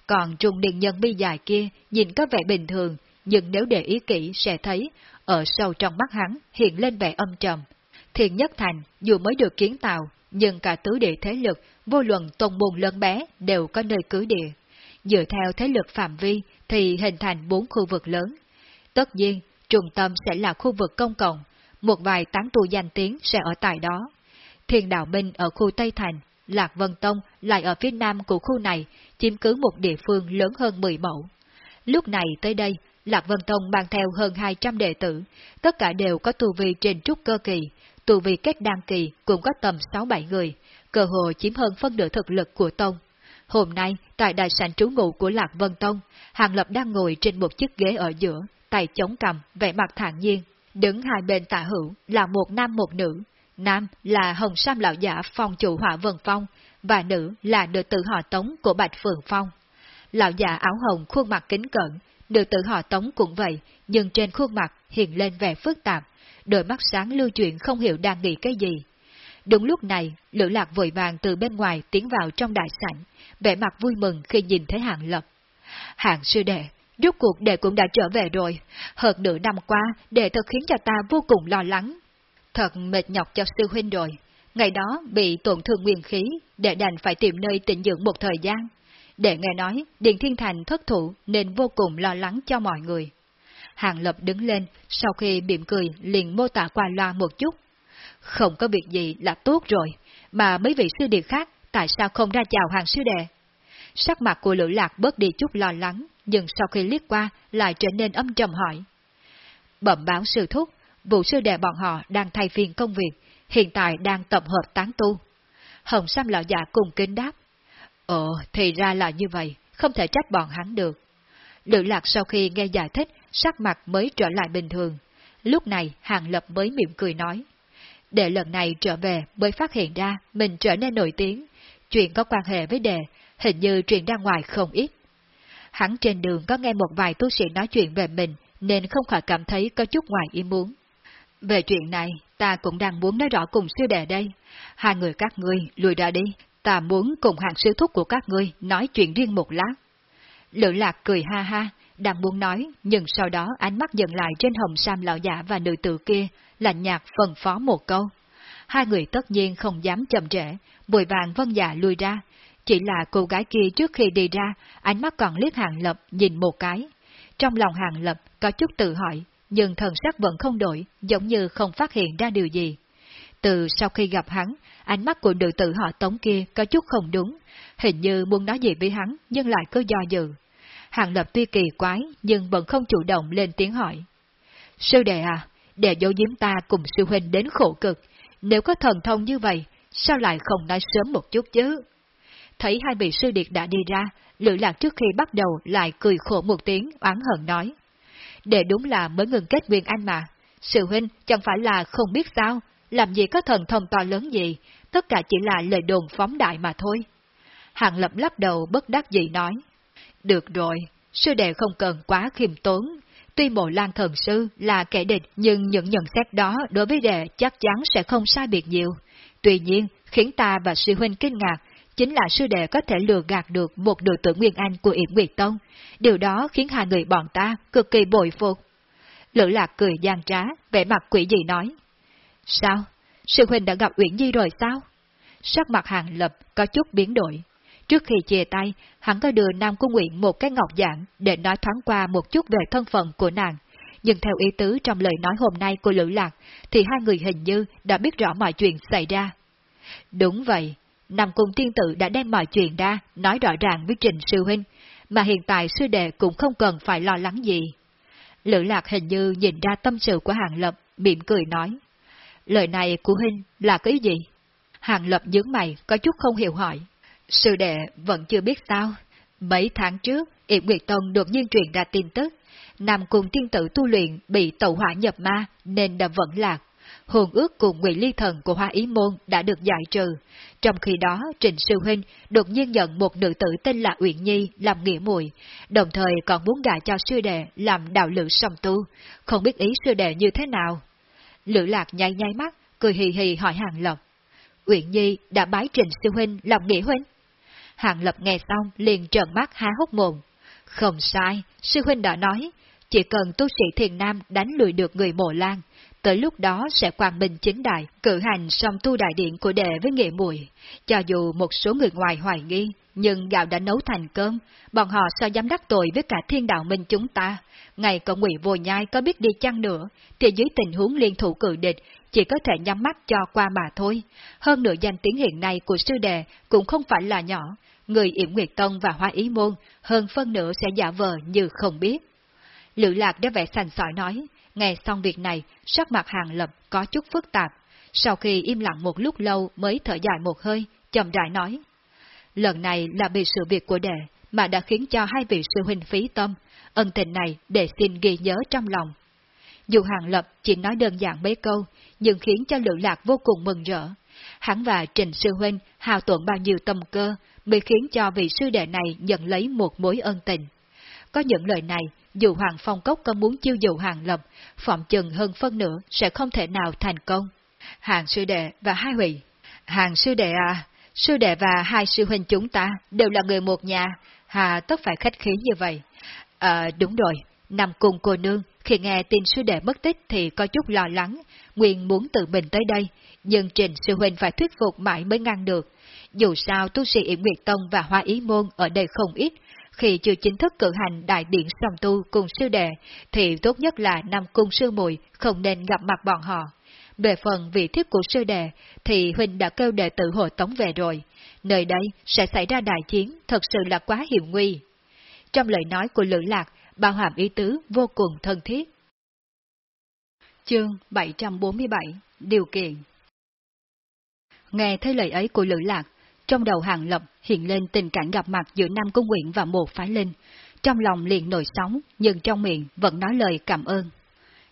còn trung niên nhân bi dài kia nhìn có vẻ bình thường, nhưng nếu để ý kỹ sẽ thấy, ở sâu trong mắt hắn hiện lên vẻ âm trầm. Thiền Nhất Thành dù mới được kiến tạo, nhưng cả tứ địa thế lực, vô luận tôn môn lớn bé đều có nơi cứ địa dựa theo thế lực phạm vi thì hình thành bốn khu vực lớn. Tất nhiên, trung tâm sẽ là khu vực công cộng, một vài tán tu danh tiếng sẽ ở tại đó. Thiên Đạo Minh ở khu Tây Thành, Lạc Vân Tông lại ở phía nam của khu này, chiếm cứ một địa phương lớn hơn 10 mẫu. Lúc này tới đây, Lạc Vân Tông mang theo hơn 200 đệ tử, tất cả đều có tu vi trên trúc cơ kỳ, tù vị kết đăng kỳ cũng có tầm 6-7 người, cơ hồ chiếm hơn phân nửa thực lực của Tông. Hôm nay, tại đại sảnh trú ngụ của Lạc Vân Tông, Hàng Lập đang ngồi trên một chiếc ghế ở giữa, tay chống cầm, vẻ mặt thản nhiên. Đứng hai bên tả hữu là một nam một nữ. Nam là Hồng Sam Lão Giả Phong chủ hỏa Vân Phong, và nữ là nữ tử họ Tống của Bạch Phượng Phong. Lão giả áo hồng khuôn mặt kính cẩn, nữ tử họ Tống cũng vậy, nhưng trên khuôn mặt hiện lên vẻ phức tạp, đôi mắt sáng lưu chuyện không hiểu đang nghĩ cái gì. Đúng lúc này, Lữ Lạc vội vàng từ bên ngoài tiến vào trong đại sảnh, vẻ mặt vui mừng khi nhìn thấy hạng lập. Hạng sư đệ, rốt cuộc đệ cũng đã trở về rồi, hơn nửa năm qua đệ thật khiến cho ta vô cùng lo lắng. Thật mệt nhọc cho sư huynh rồi, ngày đó bị tổn thương nguyên khí, đệ đành phải tìm nơi tịnh dưỡng một thời gian. Đệ nghe nói Điện Thiên Thành thất thủ nên vô cùng lo lắng cho mọi người. Hàng Lập đứng lên, sau khi mỉm cười liền mô tả qua loa một chút. Không có việc gì là tốt rồi, mà mấy vị sư đệ khác tại sao không ra chào hàng sư đệ? Sắc mặt của Lữ Lạc bớt đi chút lo lắng, nhưng sau khi liếc qua lại trở nên âm trầm hỏi. Bẩm báo sư thúc, vụ sư đệ bọn họ đang thay phiên công việc, hiện tại đang tập hợp tán tu. Hồng Sam lão già cùng kính đáp. Ồ, thì ra là như vậy, không thể trách bọn hắn được. Lữ Lạc sau khi nghe giải thích, sắc mặt mới trở lại bình thường. Lúc này Hàng Lập mới mỉm cười nói. Để lần này trở về mới phát hiện ra mình trở nên nổi tiếng, chuyện có quan hệ với đề, hình như truyền ra ngoài không ít. Hắn trên đường có nghe một vài tu sĩ nói chuyện về mình, nên không khỏi cảm thấy có chút ngoài ý muốn. Về chuyện này, ta cũng đang muốn nói rõ cùng sư đệ đây. Hai người các ngươi lùi ra đi, ta muốn cùng hàng sư thúc của các ngươi nói chuyện riêng một lát. Lữ lạc cười ha ha, đang muốn nói, nhưng sau đó ánh mắt dừng lại trên hồng sam lão giả và nữ tử kia, lạnh nhạt phân phó một câu. Hai người tất nhiên không dám chậm trễ, bồi vàng vân dạ lui ra. Chỉ là cô gái kia trước khi đi ra, ánh mắt còn liếc hàng lập nhìn một cái. Trong lòng hàng lập có chút tự hỏi, nhưng thần sắc vẫn không đổi, giống như không phát hiện ra điều gì. Từ sau khi gặp hắn, ánh mắt của nữ tử họ tống kia có chút không đúng, hình như muốn nói gì với hắn nhưng lại cứ do dự. Hàng Lập tuy kỳ quái nhưng vẫn không chủ động lên tiếng hỏi. Sư đệ à, để dấu giếm ta cùng sư huynh đến khổ cực, nếu có thần thông như vậy, sao lại không nói sớm một chút chứ? Thấy hai vị sư điệt đã đi ra, Lữ Lạc trước khi bắt đầu lại cười khổ một tiếng, oán hận nói. Để đúng là mới ngừng kết nguyên anh mà, sư huynh chẳng phải là không biết sao, làm gì có thần thông to lớn gì, tất cả chỉ là lời đồn phóng đại mà thôi. Hàng lập lắc đầu bất đắc dĩ nói. Được rồi, sư đệ không cần quá khiêm tốn. Tuy mộ lan thần sư là kẻ địch nhưng những nhận xét đó đối với đệ chắc chắn sẽ không sai biệt nhiều. Tuy nhiên, khiến ta và sư huynh kinh ngạc chính là sư đệ có thể lừa gạt được một đội tử Nguyên Anh của Yển Nguyệt Tông. Điều đó khiến hai người bọn ta cực kỳ bội phục. Lữ lạc cười gian trá, vẻ mặt quỷ gì nói. Sao? Sư huynh đã gặp Uyển Nhi rồi sao? Sắc mặt hàng lập có chút biến đổi. Trước khi chia tay, hắn có đưa Nam Cung Nguyện một cái ngọc giảng để nói thoáng qua một chút về thân phận của nàng. Nhưng theo ý tứ trong lời nói hôm nay của Lữ Lạc, thì hai người hình như đã biết rõ mọi chuyện xảy ra. Đúng vậy, Nam Cung Tiên Tự đã đem mọi chuyện ra, nói rõ ràng với Trình Sư Huynh, mà hiện tại sư đệ cũng không cần phải lo lắng gì. Lữ Lạc hình như nhìn ra tâm sự của Hàng Lập, mỉm cười nói. Lời này của Huynh là cái gì? Hàng Lập nhướng mày, có chút không hiểu hỏi. Sư đệ vẫn chưa biết sao. Mấy tháng trước, Yểm Nguyệt Tông đột nhiên truyền ra tin tức. Nam cùng tiên tử tu luyện bị tẩu hỏa nhập ma nên đã vẫn lạc. Hồn ước cùng nguyện ly thần của Hoa Ý Môn đã được giải trừ. Trong khi đó, Trình Sư Huynh đột nhiên nhận một nữ tử tên là Uyển Nhi làm nghĩa mùi, đồng thời còn muốn gả cho sư đệ làm đạo lữ song tu. Không biết ý sư đệ như thế nào? Lữ Lạc nháy nháy mắt, cười hì hì hỏi Hàng Lộc. Uyển Nhi đã bái Trình Sư Huynh làm nghĩa huynh. Hàng Lập nghe xong liền trợn mắt há hốc mồm. Không sai, sư huynh đã nói, chỉ cần tu sĩ thiền nam đánh lùi được người mộ lan, tới lúc đó sẽ quang minh chính đại, cử hành xong tu đại điện của đệ với nghệ mùi. Cho dù một số người ngoài hoài nghi, nhưng gạo đã nấu thành cơm, bọn họ sao dám đắc tội với cả thiên đạo minh chúng ta. Ngày cậu ngụy vô nhai có biết đi chăng nữa, thì dưới tình huống liên thủ cử địch, chỉ có thể nhắm mắt cho qua mà thôi. Hơn nữa danh tiếng hiện nay của sư đệ cũng không phải là nhỏ, người Yểm Nguyệt Tông và Hoa Ý Môn hơn phân nửa sẽ giả vờ như không biết. Lữ Lạc đã vẻ sành sỏi nói, nghe xong việc này, sắc mặt hàng lập có chút phức tạp. Sau khi im lặng một lúc lâu mới thở dài một hơi, chậm rãi nói. Lần này là vì sự việc của đệ mà đã khiến cho hai vị sư huynh phí tâm, ân tình này để xin ghi nhớ trong lòng. Dù hàng lập chỉ nói đơn giản mấy câu, nhưng khiến cho lữ lạc vô cùng mừng rỡ. Hắn và Trình Sư Huynh hào tuận bao nhiêu tâm cơ mới khiến cho vị sư đệ này nhận lấy một mối ân tình. Có những lời này, dù Hoàng Phong Cốc có muốn chiêu dụ Hàng Lập, phỏng chừng hơn phân nữa sẽ không thể nào thành công. Hàng sư đệ và hai hủy. Hàng sư đệ à, sư đệ và hai sư huynh chúng ta đều là người một nhà, hà tất phải khách khí như vậy. À, đúng rồi, nằm cùng cô nương, khi nghe tin sư đệ mất tích thì có chút lo lắng, Nguyên muốn tự mình tới đây, nhưng Trình sư huynh phải thuyết phục mãi mới ngăn được. Dù sao tu sĩ Yển Nguyệt Tông và Hoa Ý Môn ở đây không ít, khi chưa chính thức cử hành đại điện song tu cùng sư đệ, thì tốt nhất là năm cung sư muội không nên gặp mặt bọn họ. Về phần vị thiếp của sư đệ, thì Huynh đã kêu đệ tử hội tống về rồi. Nơi đây sẽ xảy ra đại chiến, thật sự là quá hiểm nguy. Trong lời nói của Lữ Lạc, bao hàm ý tứ vô cùng thân thiết. Chương 747 Điều kiện Nghe thấy lời ấy của Lữ Lạc, trong đầu hàng lập hiện lên tình cảnh gặp mặt giữa Nam Cung Nguyện và một phái linh. Trong lòng liền nổi sóng, nhưng trong miệng vẫn nói lời cảm ơn.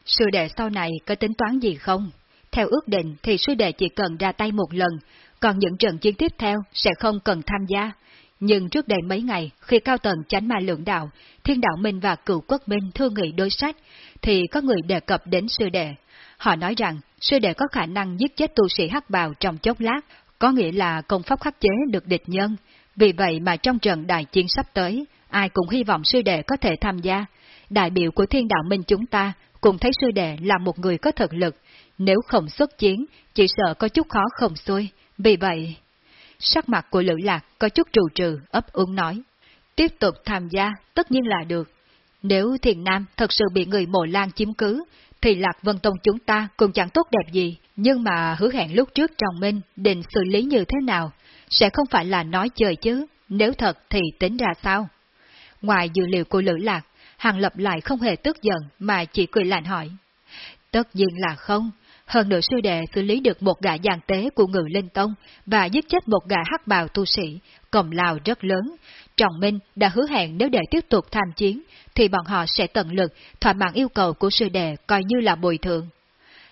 Sư đệ sau này có tính toán gì không? Theo ước định thì sư đệ chỉ cần ra tay một lần, còn những trận chiến tiếp theo sẽ không cần tham gia. Nhưng trước đây mấy ngày, khi cao tầng chánh ma lượng đạo, thiên đạo minh và cựu quốc minh thương nghị đối sách, thì có người đề cập đến sư đệ. Họ nói rằng, sư đệ có khả năng giết chết tu sĩ hắc bào trong chốc lát, có nghĩa là công pháp khắc chế được địch nhân. Vì vậy mà trong trận đại chiến sắp tới, ai cũng hy vọng sư đệ có thể tham gia. Đại biểu của thiên đạo minh chúng ta cũng thấy sư đệ là một người có thực lực, nếu không xuất chiến, chỉ sợ có chút khó không xuôi. Vì vậy, sắc mặt của Lữ Lạc có chút trù trừ, ấp úng nói. Tiếp tục tham gia, tất nhiên là được. Nếu thiền nam thật sự bị người mộ lan chiếm cứ, thì Lạc Vân Tông chúng ta cũng chẳng tốt đẹp gì, nhưng mà hứa hẹn lúc trước trong minh định xử lý như thế nào, sẽ không phải là nói chơi chứ, nếu thật thì tính ra sao? Ngoài dữ liệu của Lữ Lạc, Hàng Lập lại không hề tức giận mà chỉ cười lạnh hỏi. Tất nhiên là không, hơn nữa sư đệ xử lý được một gã giàn tế của ngự linh tông và giết chết một gã hắc bào tu sĩ, cầm lao rất lớn. Trọng Minh đã hứa hẹn nếu để tiếp tục tham chiến, thì bọn họ sẽ tận lực thỏa mãn yêu cầu của sư đệ coi như là bồi thường.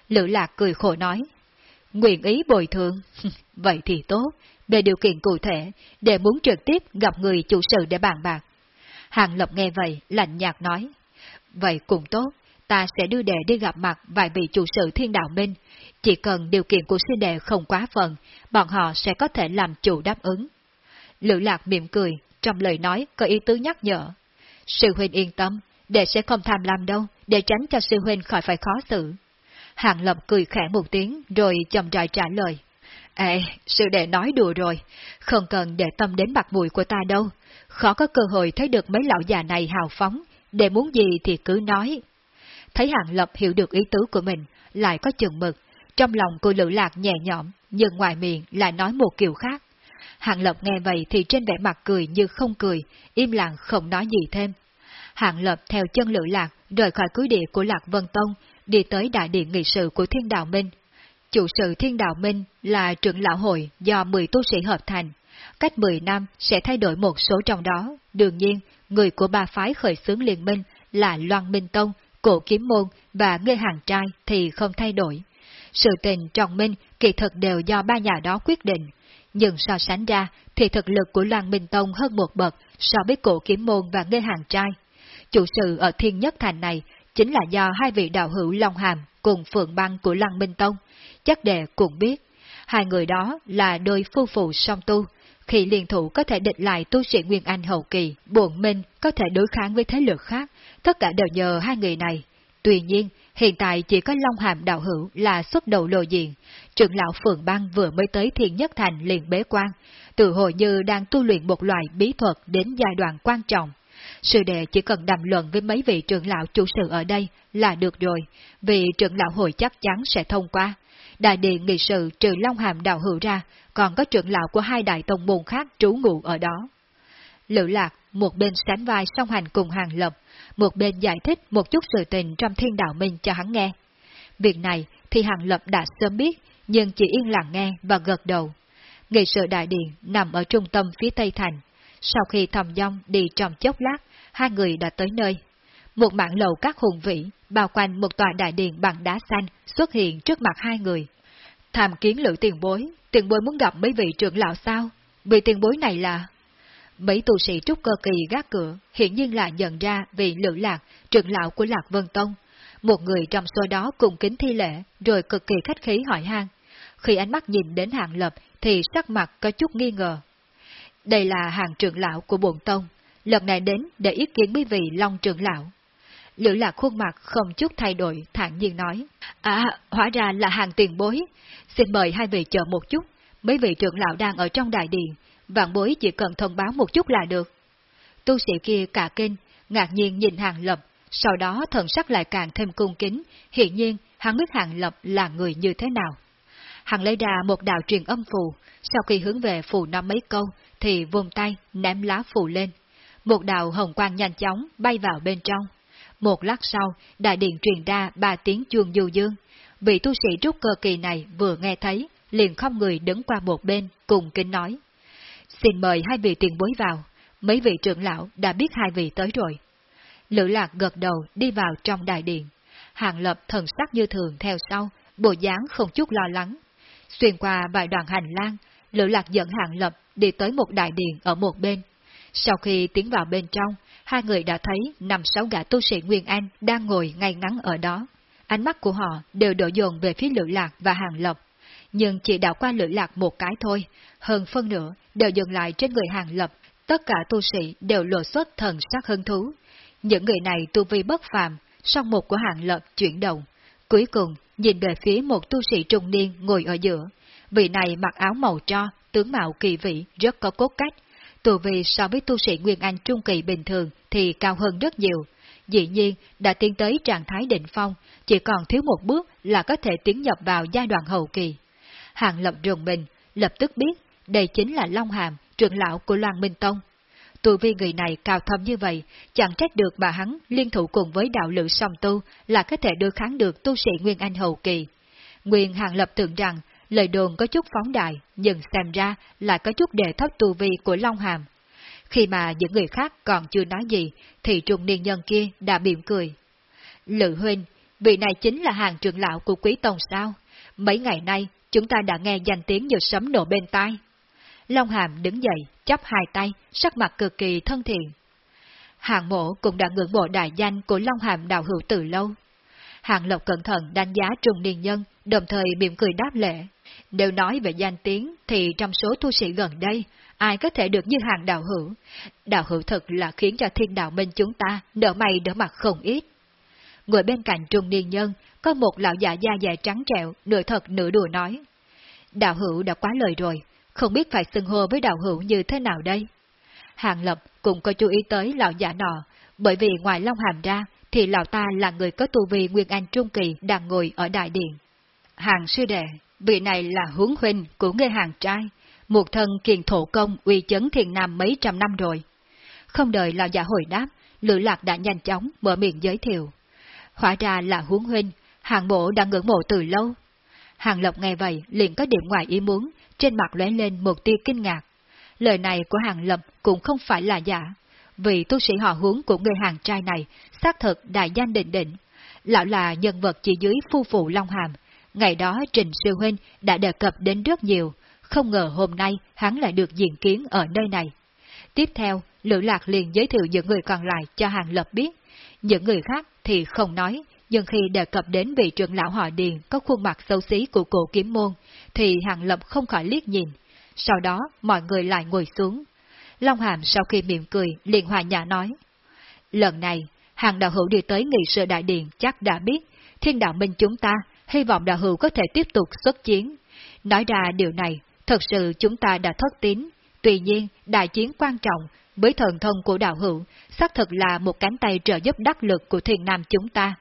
Lữ Lạc cười khổ nói, nguyện ý bồi thường, vậy thì tốt, về điều kiện cụ thể, để muốn trực tiếp gặp người chủ sự để bàn bạc. Hàng lộc nghe vậy, lạnh nhạt nói, vậy cũng tốt, ta sẽ đưa đệ đi gặp mặt vài vị chủ sự thiên đạo minh, chỉ cần điều kiện của sư đệ không quá phần, bọn họ sẽ có thể làm chủ đáp ứng. Lữ Lạc mỉm cười, trong lời nói có ý tứ nhắc nhở. Sư huynh yên tâm, đệ sẽ không tham lam đâu, để tránh cho sư huynh khỏi phải khó xử. Hàng Lập cười khẽ một tiếng rồi chậm rãi trả lời. Ê, sư đệ nói đùa rồi, không cần để tâm đến mặt mũi của ta đâu, khó có cơ hội thấy được mấy lão già này hào phóng, để muốn gì thì cứ nói. Thấy Hàng Lập hiểu được ý tứ của mình, lại có chừng mực, trong lòng cô lữ lạc nhẹ nhõm, nhưng ngoài miệng lại nói một kiểu khác. Hạng Lập nghe vậy thì trên vẻ mặt cười như không cười, im lặng không nói gì thêm. Hạng Lập theo chân lữ lạc rời khỏi cưới địa của Lạc Vân Tông, đi tới đại điện nghị sự của Thiên Đạo Minh. Chủ sự Thiên Đạo Minh là trưởng lão hội do 10 tu sĩ hợp thành. Cách 10 năm sẽ thay đổi một số trong đó. Đương nhiên, người của ba phái khởi xướng liên minh là Loan Minh Tông, Cổ Kiếm Môn và Ngươi Hàng Trai thì không thay đổi. Sự tình trong minh kỳ thực đều do ba nhà đó quyết định, nhưng so sánh ra thì thực lực của Loan Minh Tông hơn một bậc so với Cổ Kiếm Môn và Nghê Hàng Trai. Chủ sự ở Thiên Nhất Thành này chính là do hai vị đạo hữu Long Hàm cùng Phượng Băng của Loan Minh Tông. Chắc đệ cũng biết, hai người đó là đôi phu phụ song tu, khi liên thủ có thể địch lại tu sĩ Nguyên Anh hậu kỳ, buồn minh có thể đối kháng với thế lực khác, tất cả đều nhờ hai người này. Tuy nhiên, hiện tại chỉ có Long Hàm đạo hữu là xuất đầu lộ diện, trưởng lão Phượng Bang vừa mới tới Thiên Nhất Thành liền bế quan, tự hồ như đang tu luyện một loại bí thuật đến giai đoạn quan trọng. Sư đệ chỉ cần đàm luận với mấy vị trưởng lão chủ sự ở đây là được rồi, vì trưởng lão hội chắc chắn sẽ thông qua. Đại điện nghị sự trừ Long Hàm đạo hữu ra, còn có trưởng lão của hai đại tông môn khác trú ngụ ở đó. Lữ lạc, một bên sánh vai song hành cùng hàng lập, một bên giải thích một chút sự tình trong thiên đạo minh cho hắn nghe. Việc này thì hàng lập đã sớm biết, nhưng chỉ yên lặng nghe và gật đầu. Nghị sự đại điện nằm ở trung tâm phía tây thành. Sau khi thầm dông đi trong chốc lát, hai người đã tới nơi. Một mạng lầu các hùng vĩ, bao quanh một tòa đại điện bằng đá xanh xuất hiện trước mặt hai người. Tham kiến lữ tiền bối, tiền bối muốn gặp mấy vị trưởng lão sao? Vị tiền bối này là... Mấy tu sĩ trúc cơ kỳ gác cửa hiện nhiên là nhận ra vị lữ lạc, trưởng lão của Lạc Vân Tông. Một người trong số đó cùng kính thi lễ, rồi cực kỳ khách khí hỏi han. Khi ánh mắt nhìn đến hạng lập thì sắc mặt có chút nghi ngờ. Đây là hàng trưởng lão của bổn tông, lần này đến để ý kiến mấy vị Long trưởng lão. Lữ lạc khuôn mặt không chút thay đổi, thản nhiên nói. À, hóa ra là hàng tiền bối. Xin mời hai vị chờ một chút, mấy vị trưởng lão đang ở trong đại điện, vạn bối chỉ cần thông báo một chút là được. Tu sĩ kia cả kinh, ngạc nhiên nhìn hàng lập, sau đó thần sắc lại càng thêm cung kính, hiện nhiên hắn biết hàng lập là người như thế nào. Hắn lấy ra một đạo truyền âm phù, sau khi hướng về phù năm mấy câu, thì vùng tay ném lá phù lên. Một đạo hồng quang nhanh chóng bay vào bên trong. Một lát sau, đại điện truyền ra ba tiếng chuông du dương. Vị tu sĩ trúc cơ kỳ này vừa nghe thấy, liền không người đứng qua một bên, cùng kính nói. Xin mời hai vị tiền bối vào, mấy vị trưởng lão đã biết hai vị tới rồi. Lữ lạc gật đầu đi vào trong đại điện. Hàng lập thần sắc như thường theo sau, bộ dáng không chút lo lắng. Xuyên qua vài đoạn hành lang, Lữ Lạc dẫn Hàng Lập đi tới một đại điện ở một bên. Sau khi tiến vào bên trong, hai người đã thấy năm sáu gã tu sĩ Nguyên Anh đang ngồi ngay ngắn ở đó. Ánh mắt của họ đều đổ dồn về phía Lữ Lạc và Hàng Lập. Nhưng chỉ đảo qua Lữ Lạc một cái thôi, hơn phân nửa đều dừng lại trên người Hàng Lập. Tất cả tu sĩ đều lộ xuất thần sắc hứng thú. Những người này tu vi bất phàm, song một của Hàng Lập chuyển động. Cuối cùng, nhìn về phía một tu sĩ trung niên ngồi ở giữa. Vị này mặc áo màu cho, tướng mạo kỳ vị, rất có cốt cách. Tù vì so với tu sĩ Nguyên Anh trung kỳ bình thường thì cao hơn rất nhiều. Dĩ nhiên, đã tiến tới trạng thái định phong, chỉ còn thiếu một bước là có thể tiến nhập vào giai đoạn hậu kỳ. Hàng Lập rùng mình, lập tức biết đây chính là Long Hàm, trưởng lão của Loan Minh Tông. Tu vi người này cao thâm như vậy, chẳng trách được mà hắn liên thủ cùng với đạo lữ song tu là có thể đưa kháng được tu sĩ Nguyên Anh hậu kỳ. Nguyên Hàng Lập tưởng rằng lời đồn có chút phóng đại, nhưng xem ra là có chút đề thấp tu vi của Long Hàm. Khi mà những người khác còn chưa nói gì, thì trung niên nhân kia đã mỉm cười. Lự huynh, vị này chính là hàng trưởng lão của quý tông sao? Mấy ngày nay, chúng ta đã nghe danh tiếng như sấm nổ bên tai. Long Hàm đứng dậy, chắp hai tay, sắc mặt cực kỳ thân thiện. Hạng mộ cũng đã ngưỡng mộ đại danh của Long Hàm đạo hữu từ lâu. Hạng Lộc cẩn thận đánh giá trung niên nhân, đồng thời mỉm cười đáp lễ. đều nói về danh tiếng thì trong số tu sĩ gần đây, ai có thể được như hàng đạo hữu. Đạo hữu thật là khiến cho thiên đạo minh chúng ta đỡ mày đỡ mặt không ít. Ngồi bên cạnh trung niên nhân, có một lão già da dẻ trắng trẹo, nửa thật nửa đùa nói. Đạo hữu đã quá lời rồi, không biết phải xưng hô với đạo hữu như thế nào đây. Hàng Lập cũng có chú ý tới lão giả nọ, bởi vì ngoài Long Hàm ra, thì lão ta là người có tu vi Nguyên Anh Trung Kỳ đang ngồi ở đại điện. Hàng sư đệ, vị này là hướng huynh của người hàng trai, một thân kiền thổ công uy chấn thiền nam mấy trăm năm rồi. Không đợi lão giả hồi đáp, Lữ Lạc đã nhanh chóng mở miệng giới thiệu. Hóa ra là huống huynh, hàng bộ đã ngưỡng mộ từ lâu. Hàng Lộc nghe vậy liền có điểm ngoài ý muốn, trên mặt lóe lên một tia kinh ngạc. Lời này của Hàng Lập cũng không phải là giả, vì tu sĩ họ hướng của người hàng trai này xác thực đại danh định định. Lão là nhân vật chỉ dưới phu phụ Long Hàm, ngày đó Trình Sư Huynh đã đề cập đến rất nhiều, không ngờ hôm nay hắn lại được diện kiến ở nơi này. Tiếp theo, Lữ Lạc liền giới thiệu những người còn lại cho Hàng Lập biết, những người khác thì không nói, nhưng khi đề cập đến vị trưởng lão họ Điền có khuôn mặt xấu xí của cổ kiếm môn, thì Hàng Lập không khỏi liếc nhìn. Sau đó, mọi người lại ngồi xuống. Long Hàm sau khi mỉm cười, liền hòa nhã nói. Lần này, hàng đạo hữu đi tới nghị sự đại điện chắc đã biết, thiên đạo minh chúng ta, hy vọng đạo hữu có thể tiếp tục xuất chiến. Nói ra điều này, thật sự chúng ta đã thất tín. Tuy nhiên, đại chiến quan trọng, với thần thông của đạo hữu, xác thực là một cánh tay trợ giúp đắc lực của thiền nam chúng ta.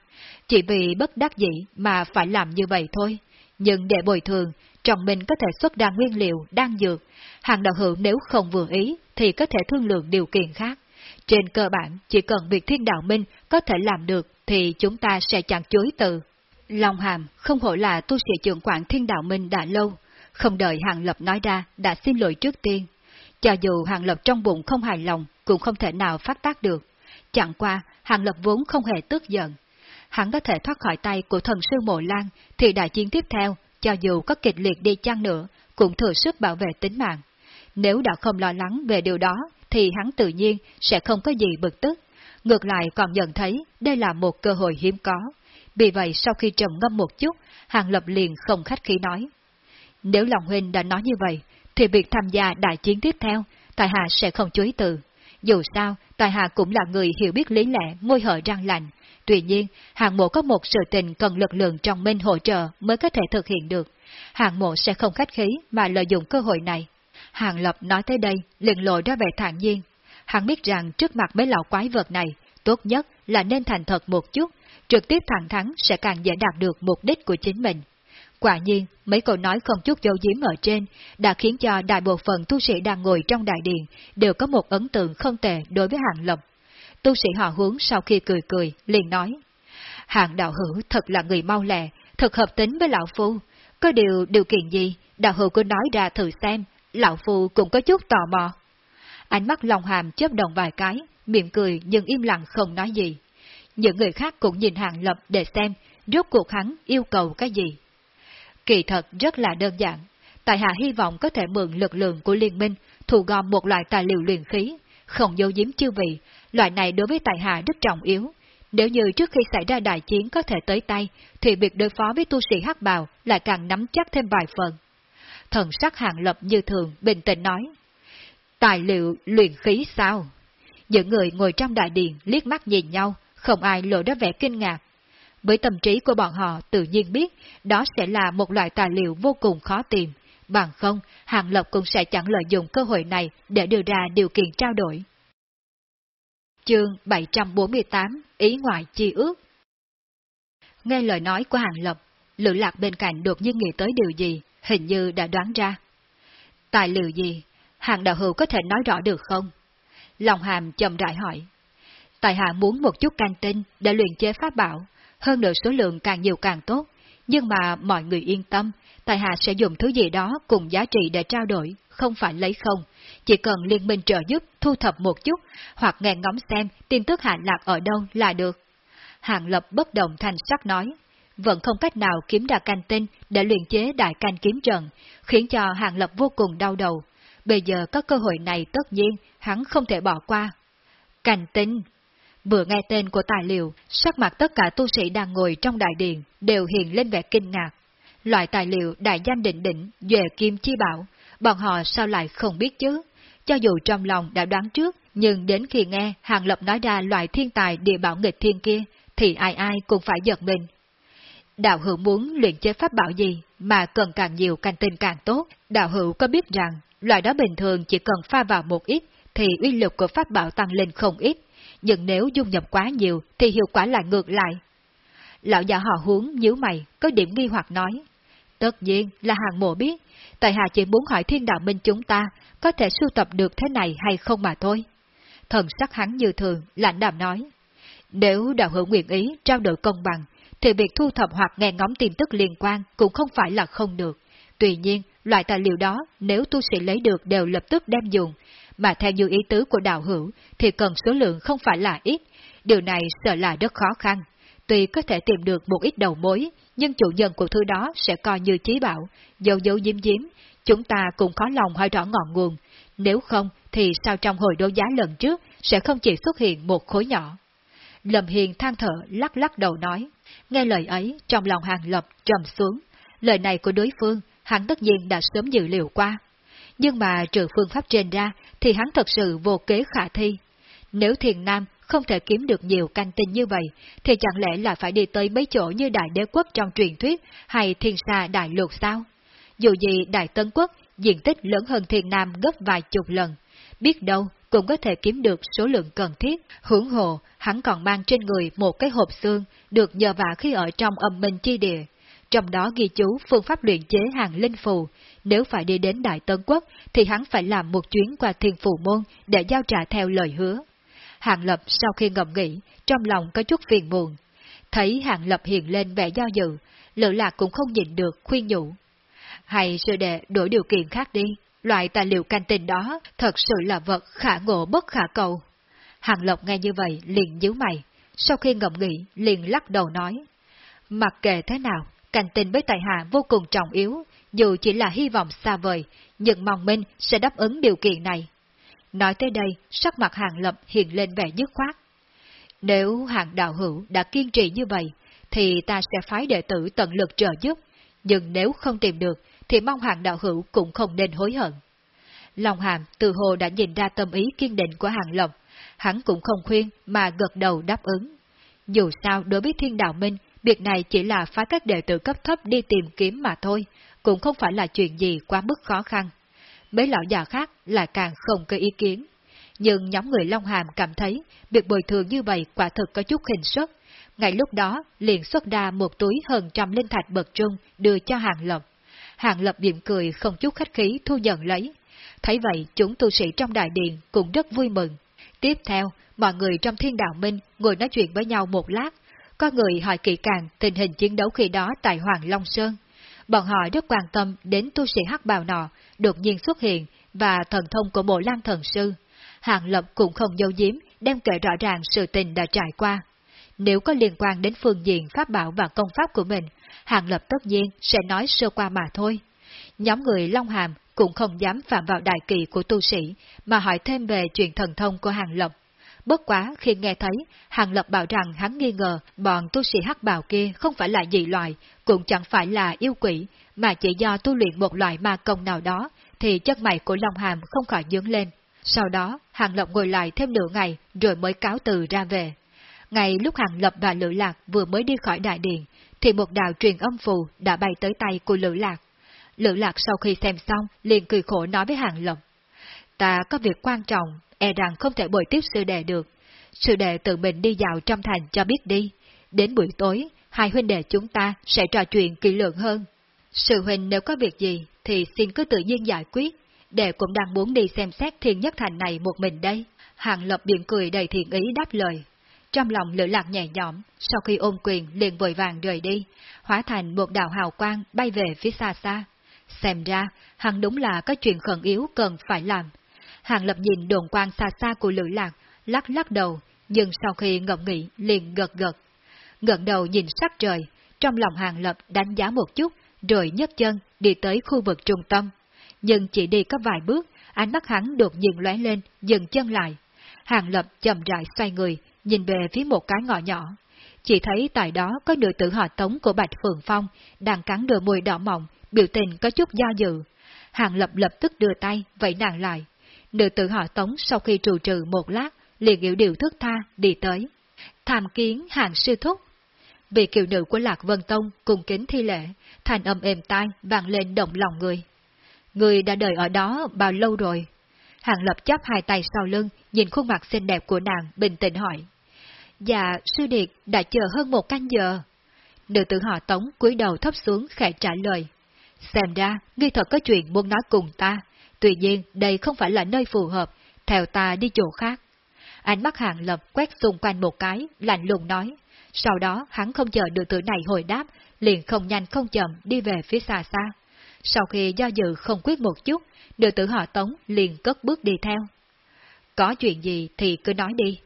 Chỉ vì bất đắc dĩ mà phải làm như vậy thôi. Nhưng để bồi thường, trong mình có thể xuất ra nguyên liệu, đang dược. Hàng đạo hữu nếu không vừa ý, thì có thể thương lượng điều kiện khác. Trên cơ bản, chỉ cần việc thiên đạo minh có thể làm được, thì chúng ta sẽ chẳng chối từ. Long Hàm không hổ là tu sĩ trưởng quản thiên đạo minh đã lâu, không đợi Hàng Lập nói ra, đã xin lỗi trước tiên. Cho dù Hàng Lập trong bụng không hài lòng, cũng không thể nào phát tác được. Chẳng qua, Hàng Lập vốn không hề tức giận. Hắn có thể thoát khỏi tay của thần sư Mộ Lan, thì đại chiến tiếp theo, cho dù có kịch liệt đi chăng nữa, cũng thừa sức bảo vệ tính mạng. Nếu đã không lo lắng về điều đó, thì hắn tự nhiên sẽ không có gì bực tức. Ngược lại còn nhận thấy đây là một cơ hội hiếm có. Vì vậy sau khi trầm ngâm một chút, Hàng Lập liền không khách khí nói. Nếu lòng huynh đã nói như vậy, thì việc tham gia đại chiến tiếp theo, Tài Hạ sẽ không chối từ. Dù sao, Tài Hạ cũng là người hiểu biết lý lẽ, môi hở răng lạnh. Tuy nhiên, hạng mộ có một sự tình cần lực lượng trong minh hỗ trợ mới có thể thực hiện được. Hạng mộ sẽ không khách khí mà lợi dụng cơ hội này. Hàng Lập nói tới đây, liền lộ ra vẻ thản nhiên. Hắn biết rằng trước mặt mấy lão quái vật này, tốt nhất là nên thành thật một chút, trực tiếp thẳng thắn sẽ càng dễ đạt được mục đích của chính mình. Quả nhiên, mấy câu nói không chút dấu giếm ở trên đã khiến cho đại bộ phận tu sĩ đang ngồi trong đại điện đều có một ấn tượng không tệ đối với Hàng Lập. Tu sĩ họ hướng sau khi cười cười, liền nói. hạng đạo hữu thật là người mau lẹ, thật hợp tính với lão phu. Có điều điều kiện gì, đạo hữu cứ nói ra thử xem, lão phu cũng có chút tò mò. Ánh mắt lòng hàm chớp động vài cái, miệng cười nhưng im lặng không nói gì. Những người khác cũng nhìn hàng lập để xem rốt cuộc hắn yêu cầu cái gì. Kỳ thật rất là đơn giản. Tại hạ hy vọng có thể mượn lực lượng của liên minh, thu gom một loại tài liệu luyện khí, không dấu giếm chư vị, loại này đối với tài hạ rất trọng yếu. Nếu như trước khi xảy ra đại chiến có thể tới tay, thì việc đối phó với tu sĩ hắc bào lại càng nắm chắc thêm vài phần. Thần sắc hạng lập như thường, bình tĩnh nói. Tài liệu luyện khí sao? Những người ngồi trong đại điện liếc mắt nhìn nhau, không ai lộ ra vẻ kinh ngạc. Với tâm trí của bọn họ tự nhiên biết đó sẽ là một loại tài liệu vô cùng khó tìm, bằng không Hàng Lập cũng sẽ chẳng lợi dụng cơ hội này để đưa ra điều kiện trao đổi. Chương 748 Ý ngoại chi ước Nghe lời nói của Hàng Lập, Lữ Lạc bên cạnh đột nhiên nghĩ tới điều gì, hình như đã đoán ra. Tài liệu gì? Hàng đạo hữu có thể nói rõ được không? Lòng hàm chậm rãi hỏi. Tài hạ muốn một chút canh tinh để luyện chế pháp bảo, hơn nữa số lượng càng nhiều càng tốt, nhưng mà mọi người yên tâm, Tài hạ sẽ dùng thứ gì đó cùng giá trị để trao đổi, không phải lấy không, chỉ cần liên minh trợ giúp thu thập một chút, hoặc nghe ngóng xem tin tức hạ lạc ở đâu là được. Hàng Lập bất động thành sắc nói, vẫn không cách nào kiếm ra canh tinh để luyện chế đại canh kiếm trận, khiến cho Hàng Lập vô cùng đau đầu. Bây giờ có cơ hội này tất nhiên, hắn không thể bỏ qua. Canh tinh Vừa nghe tên của tài liệu, sắc mặt tất cả tu sĩ đang ngồi trong đại điện đều hiện lên vẻ kinh ngạc. Loại tài liệu đại danh định đỉnh, về kim chi bảo, bọn họ sao lại không biết chứ? Cho dù trong lòng đã đoán trước, nhưng đến khi nghe Hàng Lập nói ra loại thiên tài địa bảo nghịch thiên kia, thì ai ai cũng phải giật mình. Đạo hữu muốn luyện chế pháp bảo gì mà cần càng nhiều canh tinh càng tốt, đạo hữu có biết rằng loại đó bình thường chỉ cần pha vào một ít thì uy lực của pháp bảo tăng lên không ít, nhưng nếu dung nhập quá nhiều thì hiệu quả lại ngược lại. Lão già họ huống nhíu mày, có điểm nghi hoặc nói. Tất nhiên là hàng mộ biết, tại hạ chỉ muốn hỏi thiên đạo minh chúng ta có thể sưu tập được thế này hay không mà thôi. Thần sắc hắn như thường, lạnh đạm nói. Nếu đạo hữu nguyện ý trao đổi công bằng, thì việc thu thập hoặc nghe ngóng tin tức liên quan cũng không phải là không được. Tuy nhiên, loại tài liệu đó nếu tu sĩ lấy được đều lập tức đem dùng, mà theo như ý tứ của đạo hữu thì cần số lượng không phải là ít, điều này sợ là rất khó khăn. Tuy có thể tìm được một ít đầu mối, nhưng chủ nhân của thứ đó sẽ coi như trí bảo, dấu dấu diếm diếm, chúng ta cũng khó lòng hỏi rõ ngọn nguồn, nếu không thì sao trong hồi đấu giá lần trước sẽ không chỉ xuất hiện một khối nhỏ. Lâm Hiền than thở lắc lắc đầu nói, nghe lời ấy trong lòng hàng lập trầm xuống, lời này của đối phương hắn tất nhiên đã sớm dự liệu qua. Nhưng mà trừ phương pháp trên ra thì hắn thật sự vô kế khả thi. Nếu thiền nam không thể kiếm được nhiều canh tinh như vậy, thì chẳng lẽ là phải đi tới mấy chỗ như Đại Đế Quốc trong truyền thuyết hay Thiên xa Đại Lục sao? Dù gì Đại Tân Quốc diện tích lớn hơn Thiên Nam gấp vài chục lần, biết đâu cũng có thể kiếm được số lượng cần thiết. Hưởng hộ, hắn còn mang trên người một cái hộp xương được nhờ vả khi ở trong âm minh chi địa. Trong đó ghi chú phương pháp luyện chế hàng linh phù, nếu phải đi đến Đại Tân Quốc thì hắn phải làm một chuyến qua thiên phù môn để giao trả theo lời hứa. Hàng Lập sau khi ngầm nghĩ, trong lòng có chút phiền muộn. Thấy Hàng Lập hiện lên vẻ do dự, lữ lạc cũng không nhìn được khuyên nhủ. Hay sư đệ đổi điều kiện khác đi, loại tài liệu canh tình đó thật sự là vật khả ngộ bất khả cầu. Hàng lộc nghe như vậy liền nhíu mày, sau khi ngậm nghĩ liền lắc đầu nói. Mặc kệ thế nào, canh tình với tài hạ vô cùng trọng yếu, dù chỉ là hy vọng xa vời, nhưng mong minh sẽ đáp ứng điều kiện này. Nói tới đây, sắc mặt hàng lập hiện lên vẻ dứt khoát. Nếu hàng đạo hữu đã kiên trì như vậy, thì ta sẽ phái đệ tử tận lực trợ giúp, nhưng nếu không tìm được, thì mong hàng đạo hữu cũng không nên hối hận. Long hàm từ hồ đã nhìn ra tâm ý kiên định của hàng lộc, hắn cũng không khuyên mà gật đầu đáp ứng. Dù sao đối với thiên đạo minh, việc này chỉ là phái các đệ tử cấp thấp đi tìm kiếm mà thôi, cũng không phải là chuyện gì quá mức khó khăn mấy lão già khác là càng không có ý kiến. Nhưng nhóm người Long Hàm cảm thấy việc bồi thường như vậy quả thực có chút hình suất. Ngay lúc đó, liền xuất ra một túi hơn trăm linh thạch bậc trung đưa cho Hàng lộc. Hàng Lập điểm cười không chút khách khí thu nhận lấy. Thấy vậy, chúng tu sĩ trong đại điện cũng rất vui mừng. Tiếp theo, mọi người trong thiên đạo minh ngồi nói chuyện với nhau một lát. Có người hỏi kỹ càng tình hình chiến đấu khi đó tại Hoàng Long Sơn. Bọn họ rất quan tâm đến tu sĩ hắc bào nọ đột nhiên xuất hiện và thần thông của bộ lang thần sư. Hàng Lập cũng không dâu diếm, đem kể rõ ràng sự tình đã trải qua. Nếu có liên quan đến phương diện pháp bảo và công pháp của mình, Hàng Lập tất nhiên sẽ nói sơ qua mà thôi. nhóm người Long Hàm cũng không dám phạm vào đại kỳ của tu sĩ, mà hỏi thêm về chuyện thần thông của Hàng Lập. Bất quá khi nghe thấy Hàng Lập bảo rằng hắn nghi ngờ bọn tu sĩ hắc bào kia không phải là dị loại, cũng chẳng phải là yêu quỷ, mà chỉ do tu luyện một loại ma công nào đó, thì chất mày của Long Hàm không khỏi dướng lên. Sau đó, Hàng Lập ngồi lại thêm nửa ngày rồi mới cáo từ ra về. Ngày lúc Hàng Lập và Lữ Lạc vừa mới đi khỏi đại điện, thì một đạo truyền âm phù đã bay tới tay của Lữ Lạc. Lữ Lạc sau khi xem xong, liền cười khổ nói với Hàng Lập. Ta có việc quan trọng, e rằng không thể bồi tiếp sư đệ được. Sư đệ tự mình đi dạo trong thành cho biết đi. Đến buổi tối, hai huynh đệ chúng ta sẽ trò chuyện kỹ lưỡng hơn. Sư huynh nếu có việc gì, thì xin cứ tự nhiên giải quyết. Đệ cũng đang muốn đi xem xét thiên nhất thành này một mình đây. Hàng Lập biển cười đầy thiện ý đáp lời. Trong lòng lửa lạc nhẹ nhõm, sau khi ôm quyền liền vội vàng rời đi, hóa thành một đạo hào quang bay về phía xa xa. Xem ra, hắn đúng là có chuyện khẩn yếu cần phải làm. Hàng lập nhìn đồn quang xa xa của lữ lạc, lắc lắc đầu, nhưng sau khi ngậm nghĩ liền gật gật. Ngẩng đầu nhìn sắc trời, trong lòng hàng lập đánh giá một chút, rồi nhấc chân đi tới khu vực trung tâm. Nhưng chỉ đi có vài bước, ánh mắt hắn đột nhiên lóe lên, dừng chân lại. Hàng lập chậm rãi xoay người, nhìn về phía một cái ngõ nhỏ. Chỉ thấy tại đó có nữ tử họ tống của Bạch Phượng Phong, đang cắn đôi môi đỏ mọng, biểu tình có chút do dự. Hàng lập lập tức đưa tay, vẫy nàng lại. Nữ tử họ tống sau khi trù trừ một lát, liền hiểu điều thức tha, đi tới. Tham kiến hàng sư thúc. Vị kiều nữ của Lạc Vân Tông cùng kính thi lễ, thành âm êm tai vang lên động lòng người. Người đã đợi ở đó bao lâu rồi? Hàng lập chắp hai tay sau lưng, nhìn khuôn mặt xinh đẹp của nàng, bình tĩnh hỏi và sư điệt đã chờ hơn một canh giờ. Nữ tử họ tống cúi đầu thấp xuống khẽ trả lời. Xem ra, ngươi thật có chuyện muốn nói cùng ta. Tuy nhiên, đây không phải là nơi phù hợp, theo ta đi chỗ khác. Ánh mắt hàng lập quét xung quanh một cái, lạnh lùng nói. Sau đó, hắn không chờ nữ tử này hồi đáp, liền không nhanh không chậm đi về phía xa xa. Sau khi do dự không quyết một chút, nữ tử họ tống liền cất bước đi theo. Có chuyện gì thì cứ nói đi.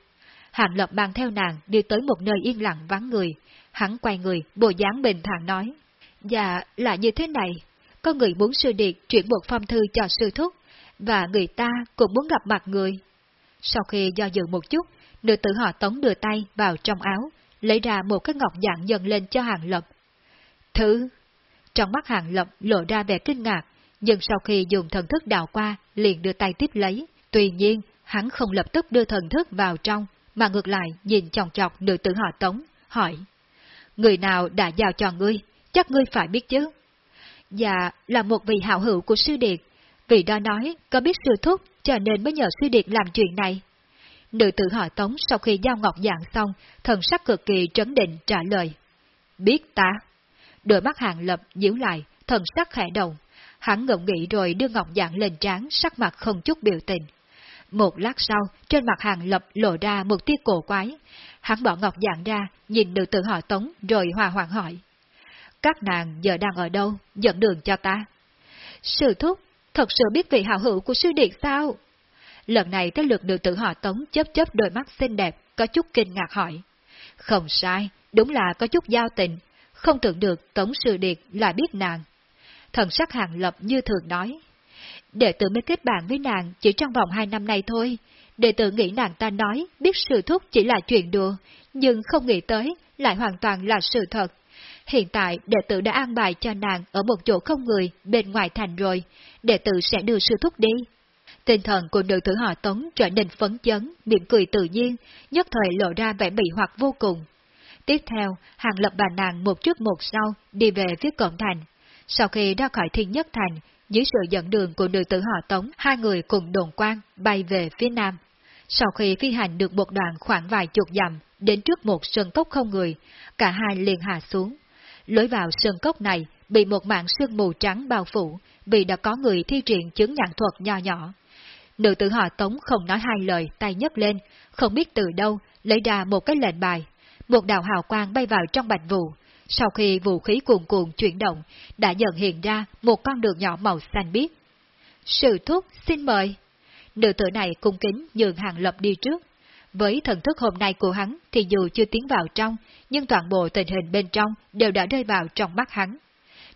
Hàng Lập mang theo nàng đi tới một nơi yên lặng vắng người. Hắn quay người, bộ dáng bình thản nói. Dạ, là như thế này. Có người muốn sư điệt chuyển một phong thư cho sư thúc, và người ta cũng muốn gặp mặt người. Sau khi do dự một chút, nữ tử họ tống đưa tay vào trong áo, lấy ra một cái ngọc dạng dần lên cho Hàng Lập. Thứ! Trong mắt Hàng Lập lộ ra vẻ kinh ngạc, nhưng sau khi dùng thần thức đào qua, liền đưa tay tiếp lấy. Tuy nhiên, hắn không lập tức đưa thần thức vào trong, mà ngược lại nhìn chòng chọc nữ tử họ Tống, hỏi. Người nào đã giao cho ngươi, chắc ngươi phải biết chứ. Dạ, là một vị hảo hữu của sư điệt, vị đó nói có biết sư thúc cho nên mới nhờ sư điệt làm chuyện này. Nữ tử họ Tống sau khi giao ngọc dạng xong, thần sắc cực kỳ trấn định trả lời. Biết ta. Đôi mắt hàng lập díu lại, thần sắc khẽ động. Hắn ngậm nghĩ rồi đưa ngọc dạng lên trán, sắc mặt không chút biểu tình. Một lát sau, trên mặt hàng lập lộ ra một tia cổ quái. Hắn bỏ ngọc dạng ra, nhìn nữ tử họ tống, rồi hòa hoàng hỏi. Các nàng giờ đang ở đâu, dẫn đường cho ta. Sư thúc, thật sự biết vị hào hữu của sư điện sao? Lần này tới lượt nữ tử họ tống chớp chớp đôi mắt xinh đẹp, có chút kinh ngạc hỏi. Không sai, đúng là có chút giao tình, không tưởng được tống sư điệt là biết nàng. Thần sắc hàng lập như thường nói. Đệ tử mới kết bạn với nàng chỉ trong vòng hai năm nay thôi. Đệ tử nghĩ nàng ta nói biết sự thúc chỉ là chuyện đùa, nhưng không nghĩ tới lại hoàn toàn là sự thật. Hiện tại đệ tử đã an bài cho nàng ở một chỗ không người bên ngoài thành rồi, đệ tử sẽ đưa sư thúc đi. Tinh thần của nữ tử họ Tống trở nên phấn chấn, miệng cười tự nhiên, nhất thời lộ ra vẻ bị hoặc vô cùng. Tiếp theo, hàng lập bà nàng một trước một sau đi về phía cổng thành. Sau khi ra khỏi thiên nhất thành, dưới sự dẫn đường của nữ tử họ Tống, hai người cùng đồn quan bay về phía nam. Sau khi phi hành được một đoạn khoảng vài chục dặm, đến trước một sơn cốc không người, cả hai liền hạ xuống. Lối vào sơn cốc này bị một mạng sương mù trắng bao phủ, vì đã có người thi triển chứng nhãn thuật nho nhỏ. Nữ tử họ Tống không nói hai lời, tay nhấc lên, không biết từ đâu, lấy ra một cái lệnh bài. Một đạo hào quang bay vào trong bạch vụ, sau khi vũ khí cuồn cuộn chuyển động, đã dần hiện ra một con đường nhỏ màu xanh biếc. Sự thúc, xin mời. Nữ tử này cung kính nhường hàng lập đi trước. Với thần thức hôm nay của hắn thì dù chưa tiến vào trong, nhưng toàn bộ tình hình bên trong đều đã rơi vào trong mắt hắn.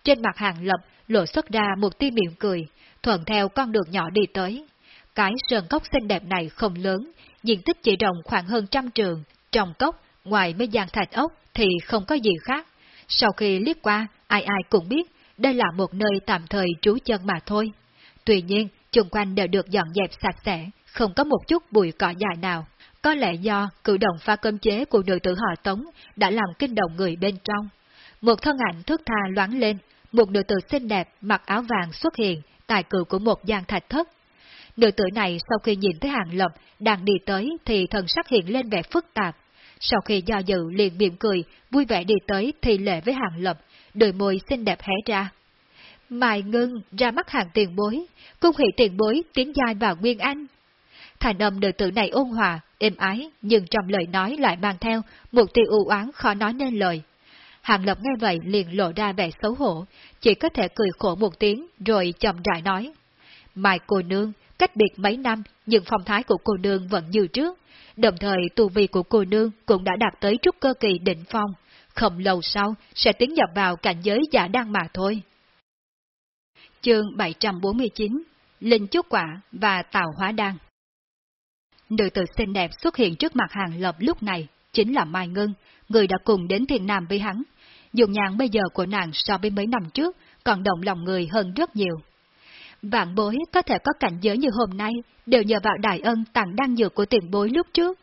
trên mặt hàng lập lộ xuất ra một tia miệng cười, thuận theo con đường nhỏ đi tới. Cái sơn cốc xinh đẹp này không lớn, diện tích chỉ rộng khoảng hơn trăm trường, trong cốc, ngoài mấy gian thạch ốc thì không có gì khác. Sau khi liếc qua, ai ai cũng biết đây là một nơi tạm thời trú chân mà thôi. Tuy nhiên, chung quanh đều được dọn dẹp sạch sẽ, không có một chút bụi cỏ dài nào. Có lẽ do cử động pha cơm chế của nữ tử họ Tống đã làm kinh động người bên trong. Một thân ảnh thước tha loáng lên, một nữ tử xinh đẹp mặc áo vàng xuất hiện tại cửa của một gian thạch thất. Nữ tử này sau khi nhìn thấy hàng lập đang đi tới thì thần sắc hiện lên vẻ phức tạp. Sau khi do dự liền mỉm cười, vui vẻ đi tới thì lệ với hàng lập, đôi môi xinh đẹp hé ra. Mài ngưng ra mắt hàng tiền bối, cung hỷ tiền bối tiến giai vào Nguyên Anh. Thành âm nữ tử này ôn hòa, êm ái, nhưng trong lời nói lại mang theo một tia u oán khó nói nên lời. Hàng Lập nghe vậy liền lộ ra vẻ xấu hổ, chỉ có thể cười khổ một tiếng rồi chậm rãi nói. mài cô nương, cách biệt mấy năm nhưng phong thái của cô nương vẫn như trước, đồng thời tu vi của cô nương cũng đã đạt tới trúc cơ kỳ đỉnh phong, không lâu sau sẽ tiến nhập vào cảnh giới giả đang mà thôi. Chương 749 Linh Chúc Quả và Tào Hóa Đăng Nữ tử xinh đẹp xuất hiện trước mặt hàng lập lúc này, chính là Mai Ngân, người đã cùng đến thiền nam với hắn. Dùng nhàn bây giờ của nàng so với mấy năm trước, còn động lòng người hơn rất nhiều. Vạn bối có thể có cảnh giới như hôm nay, đều nhờ vào đại ân tặng đăng dược của tiền bối lúc trước.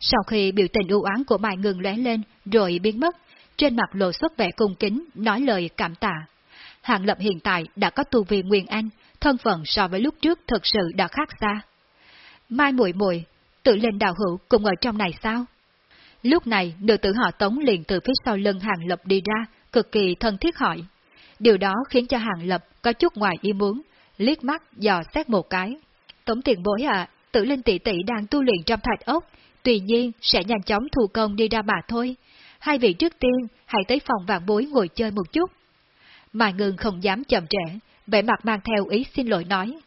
Sau khi biểu tình ưu oán của Mai ngừng lóe lên, rồi biến mất, trên mặt lộ xuất vẻ cung kính, nói lời cảm tạ. Hạng Lập hiện tại đã có tu vi Nguyên Anh, thân phận so với lúc trước thật sự đã khác xa. Mai muội muội tự lên đào hữu cùng ở trong này sao? Lúc này, nữ tử họ Tống liền từ phía sau lưng Hàng Lập đi ra, cực kỳ thân thiết hỏi. Điều đó khiến cho Hàng Lập có chút ngoài ý muốn, liếc mắt dò xét một cái. Tống tiền bối à, tử linh tỷ tỷ đang tu luyện trong thạch ốc, tuy nhiên sẽ nhanh chóng thu công đi ra mà thôi. Hai vị trước tiên, hãy tới phòng vạn bối ngồi chơi một chút. Mà ngừng không dám chậm trễ, vẻ mặt mang theo ý xin lỗi nói.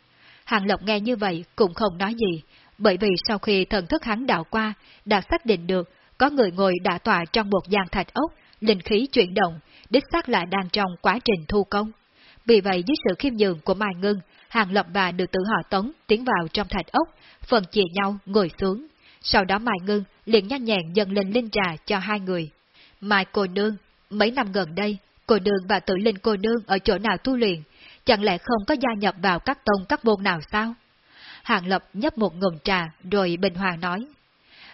Hàng Lộc nghe như vậy cũng không nói gì, bởi vì sau khi thần thức hắn đạo qua, đã xác định được có người ngồi đã tọa trong một gian thạch ốc, linh khí chuyển động, đích xác là đang trong quá trình thu công. Vì vậy dưới sự khiêm nhường của Mai Ngân, Hàng Lập và được tử họ Tống tiến vào trong thạch ốc, phần chia nhau ngồi xuống. Sau đó Mai Ngân liền nhanh nhẹn dâng lên linh trà cho hai người. Mai cô nương, mấy năm gần đây, cô nương và Tử linh cô nương ở chỗ nào tu luyện, chẳng lẽ không có gia nhập vào các tông các môn nào sao? Hàng Lập nhấp một ngụm trà rồi bình hòa nói.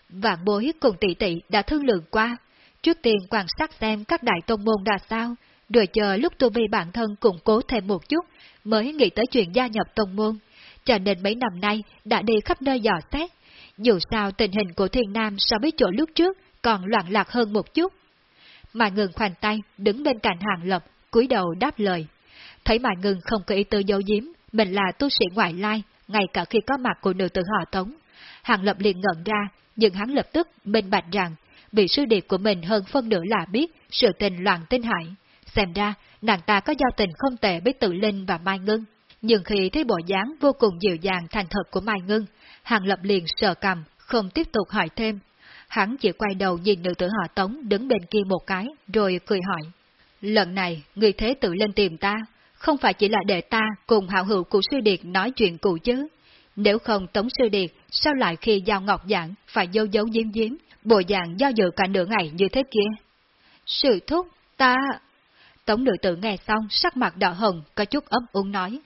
Vạn bối cùng tỷ tỷ đã thương lượng qua, trước tiên quan sát xem các đại tông môn ra sao, rồi chờ lúc tu vi bản thân củng cố thêm một chút, mới nghĩ tới chuyện gia nhập tông môn, cho nên mấy năm nay đã đi khắp nơi dò xét. Dù sao tình hình của thiên nam so với chỗ lúc trước còn loạn lạc hơn một chút. Mà ngừng khoanh tay, đứng bên cạnh hàng lập, cúi đầu đáp lời. Thấy mà ngừng không có ý tư dấu giếm, mình là tu sĩ ngoại lai, ngay cả khi có mặt của nữ tử họ tống. Hàng lập liền ngẩn ra, nhưng hắn lập tức minh bạch rằng, vị sư điệp của mình hơn phân nửa là biết sự tình loạn tinh hải. Xem ra, nàng ta có giao tình không tệ với tự linh và Mai Ngân. Nhưng khi thấy bộ dáng vô cùng dịu dàng thành thật của Mai Ngân, Hàng Lập liền sợ cầm, không tiếp tục hỏi thêm. Hắn chỉ quay đầu nhìn nữ tử họ Tống đứng bên kia một cái, rồi cười hỏi. Lần này, người thế tự lên tìm ta, không phải chỉ là để ta cùng hảo hữu của sư điệt nói chuyện cụ chứ. Nếu không Tống sư điệt, sao lại khi giao ngọc giảng phải dấu dấu diếm diếm, bộ dạng do dự cả nửa ngày như thế kia? Sự thúc, ta... Tống nữ tử nghe xong, sắc mặt đỏ hồng, có chút ấm úng nói.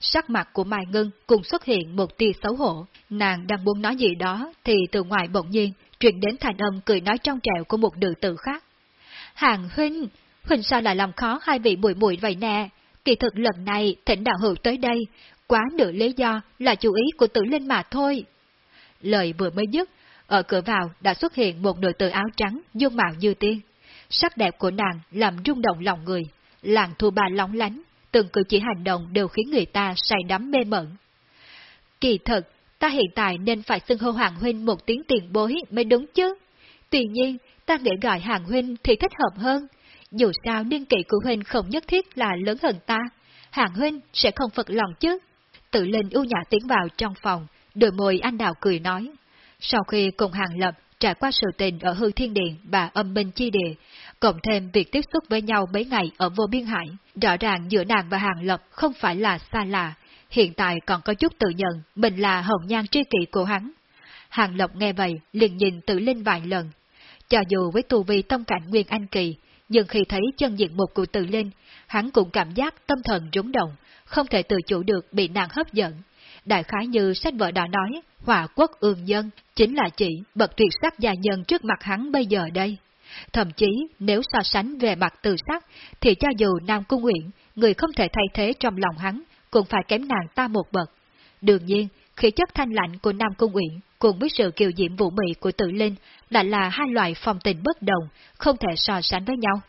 Sắc mặt của Mai Ngân cùng xuất hiện một tia xấu hổ, nàng đang muốn nói gì đó, thì từ ngoài bỗng nhiên, truyền đến thành âm cười nói trong trẻo của một nữ tử khác. Hàng huynh, huynh sao lại làm khó hai vị bụi bụi vậy nè? Kỳ thực lần này thỉnh đạo hữu tới đây, quá nửa lý do là chú ý của tử linh mà thôi. Lời vừa mới dứt, ở cửa vào đã xuất hiện một nữ tử áo trắng, dung mạo như tiên. Sắc đẹp của nàng làm rung động lòng người, làng thu bà lóng lánh, từng cử chỉ hành động đều khiến người ta say đắm mê mẩn. Kỳ thật, ta hiện tại nên phải xưng hô Hoàng Huynh một tiếng tiền bối mới đúng chứ. Tuy nhiên, ta nghĩ gọi Hàng Huynh thì thích hợp hơn. Dù sao niên kỷ của Huynh không nhất thiết là lớn hơn ta, Hàng Huynh sẽ không phật lòng chứ. Tự lên ưu nhã tiến vào trong phòng, đôi môi anh đào cười nói. Sau khi cùng Hàng Lập trải qua sự tình ở hư thiên điện và âm minh chi địa, cộng thêm việc tiếp xúc với nhau mấy ngày ở vô biên hải, rõ ràng giữa nàng và Hàng Lập không phải là xa lạ, hiện tại còn có chút tự nhận mình là hồng nhan tri kỷ của hắn. Hàng Lập nghe vậy, liền nhìn tự linh vài lần. Cho dù với tu vi tâm cảnh Nguyên Anh Kỳ, nhưng khi thấy chân diện mục của tự linh, hắn cũng cảm giác tâm thần rúng động, không thể tự chủ được bị nàng hấp dẫn. Đại khái như sách vợ đã nói, hòa quốc ương dân chính là chỉ bậc tuyệt sắc gia nhân trước mặt hắn bây giờ đây. Thậm chí nếu so sánh về mặt từ sắc, thì cho dù Nam Cung Nguyễn, người không thể thay thế trong lòng hắn, cũng phải kém nàng ta một bậc. Đương nhiên, khí chất thanh lạnh của Nam Cung Uyển cùng với sự kiều diễm vũ mị của Tự Linh lại là hai loại phong tình bất đồng, không thể so sánh với nhau.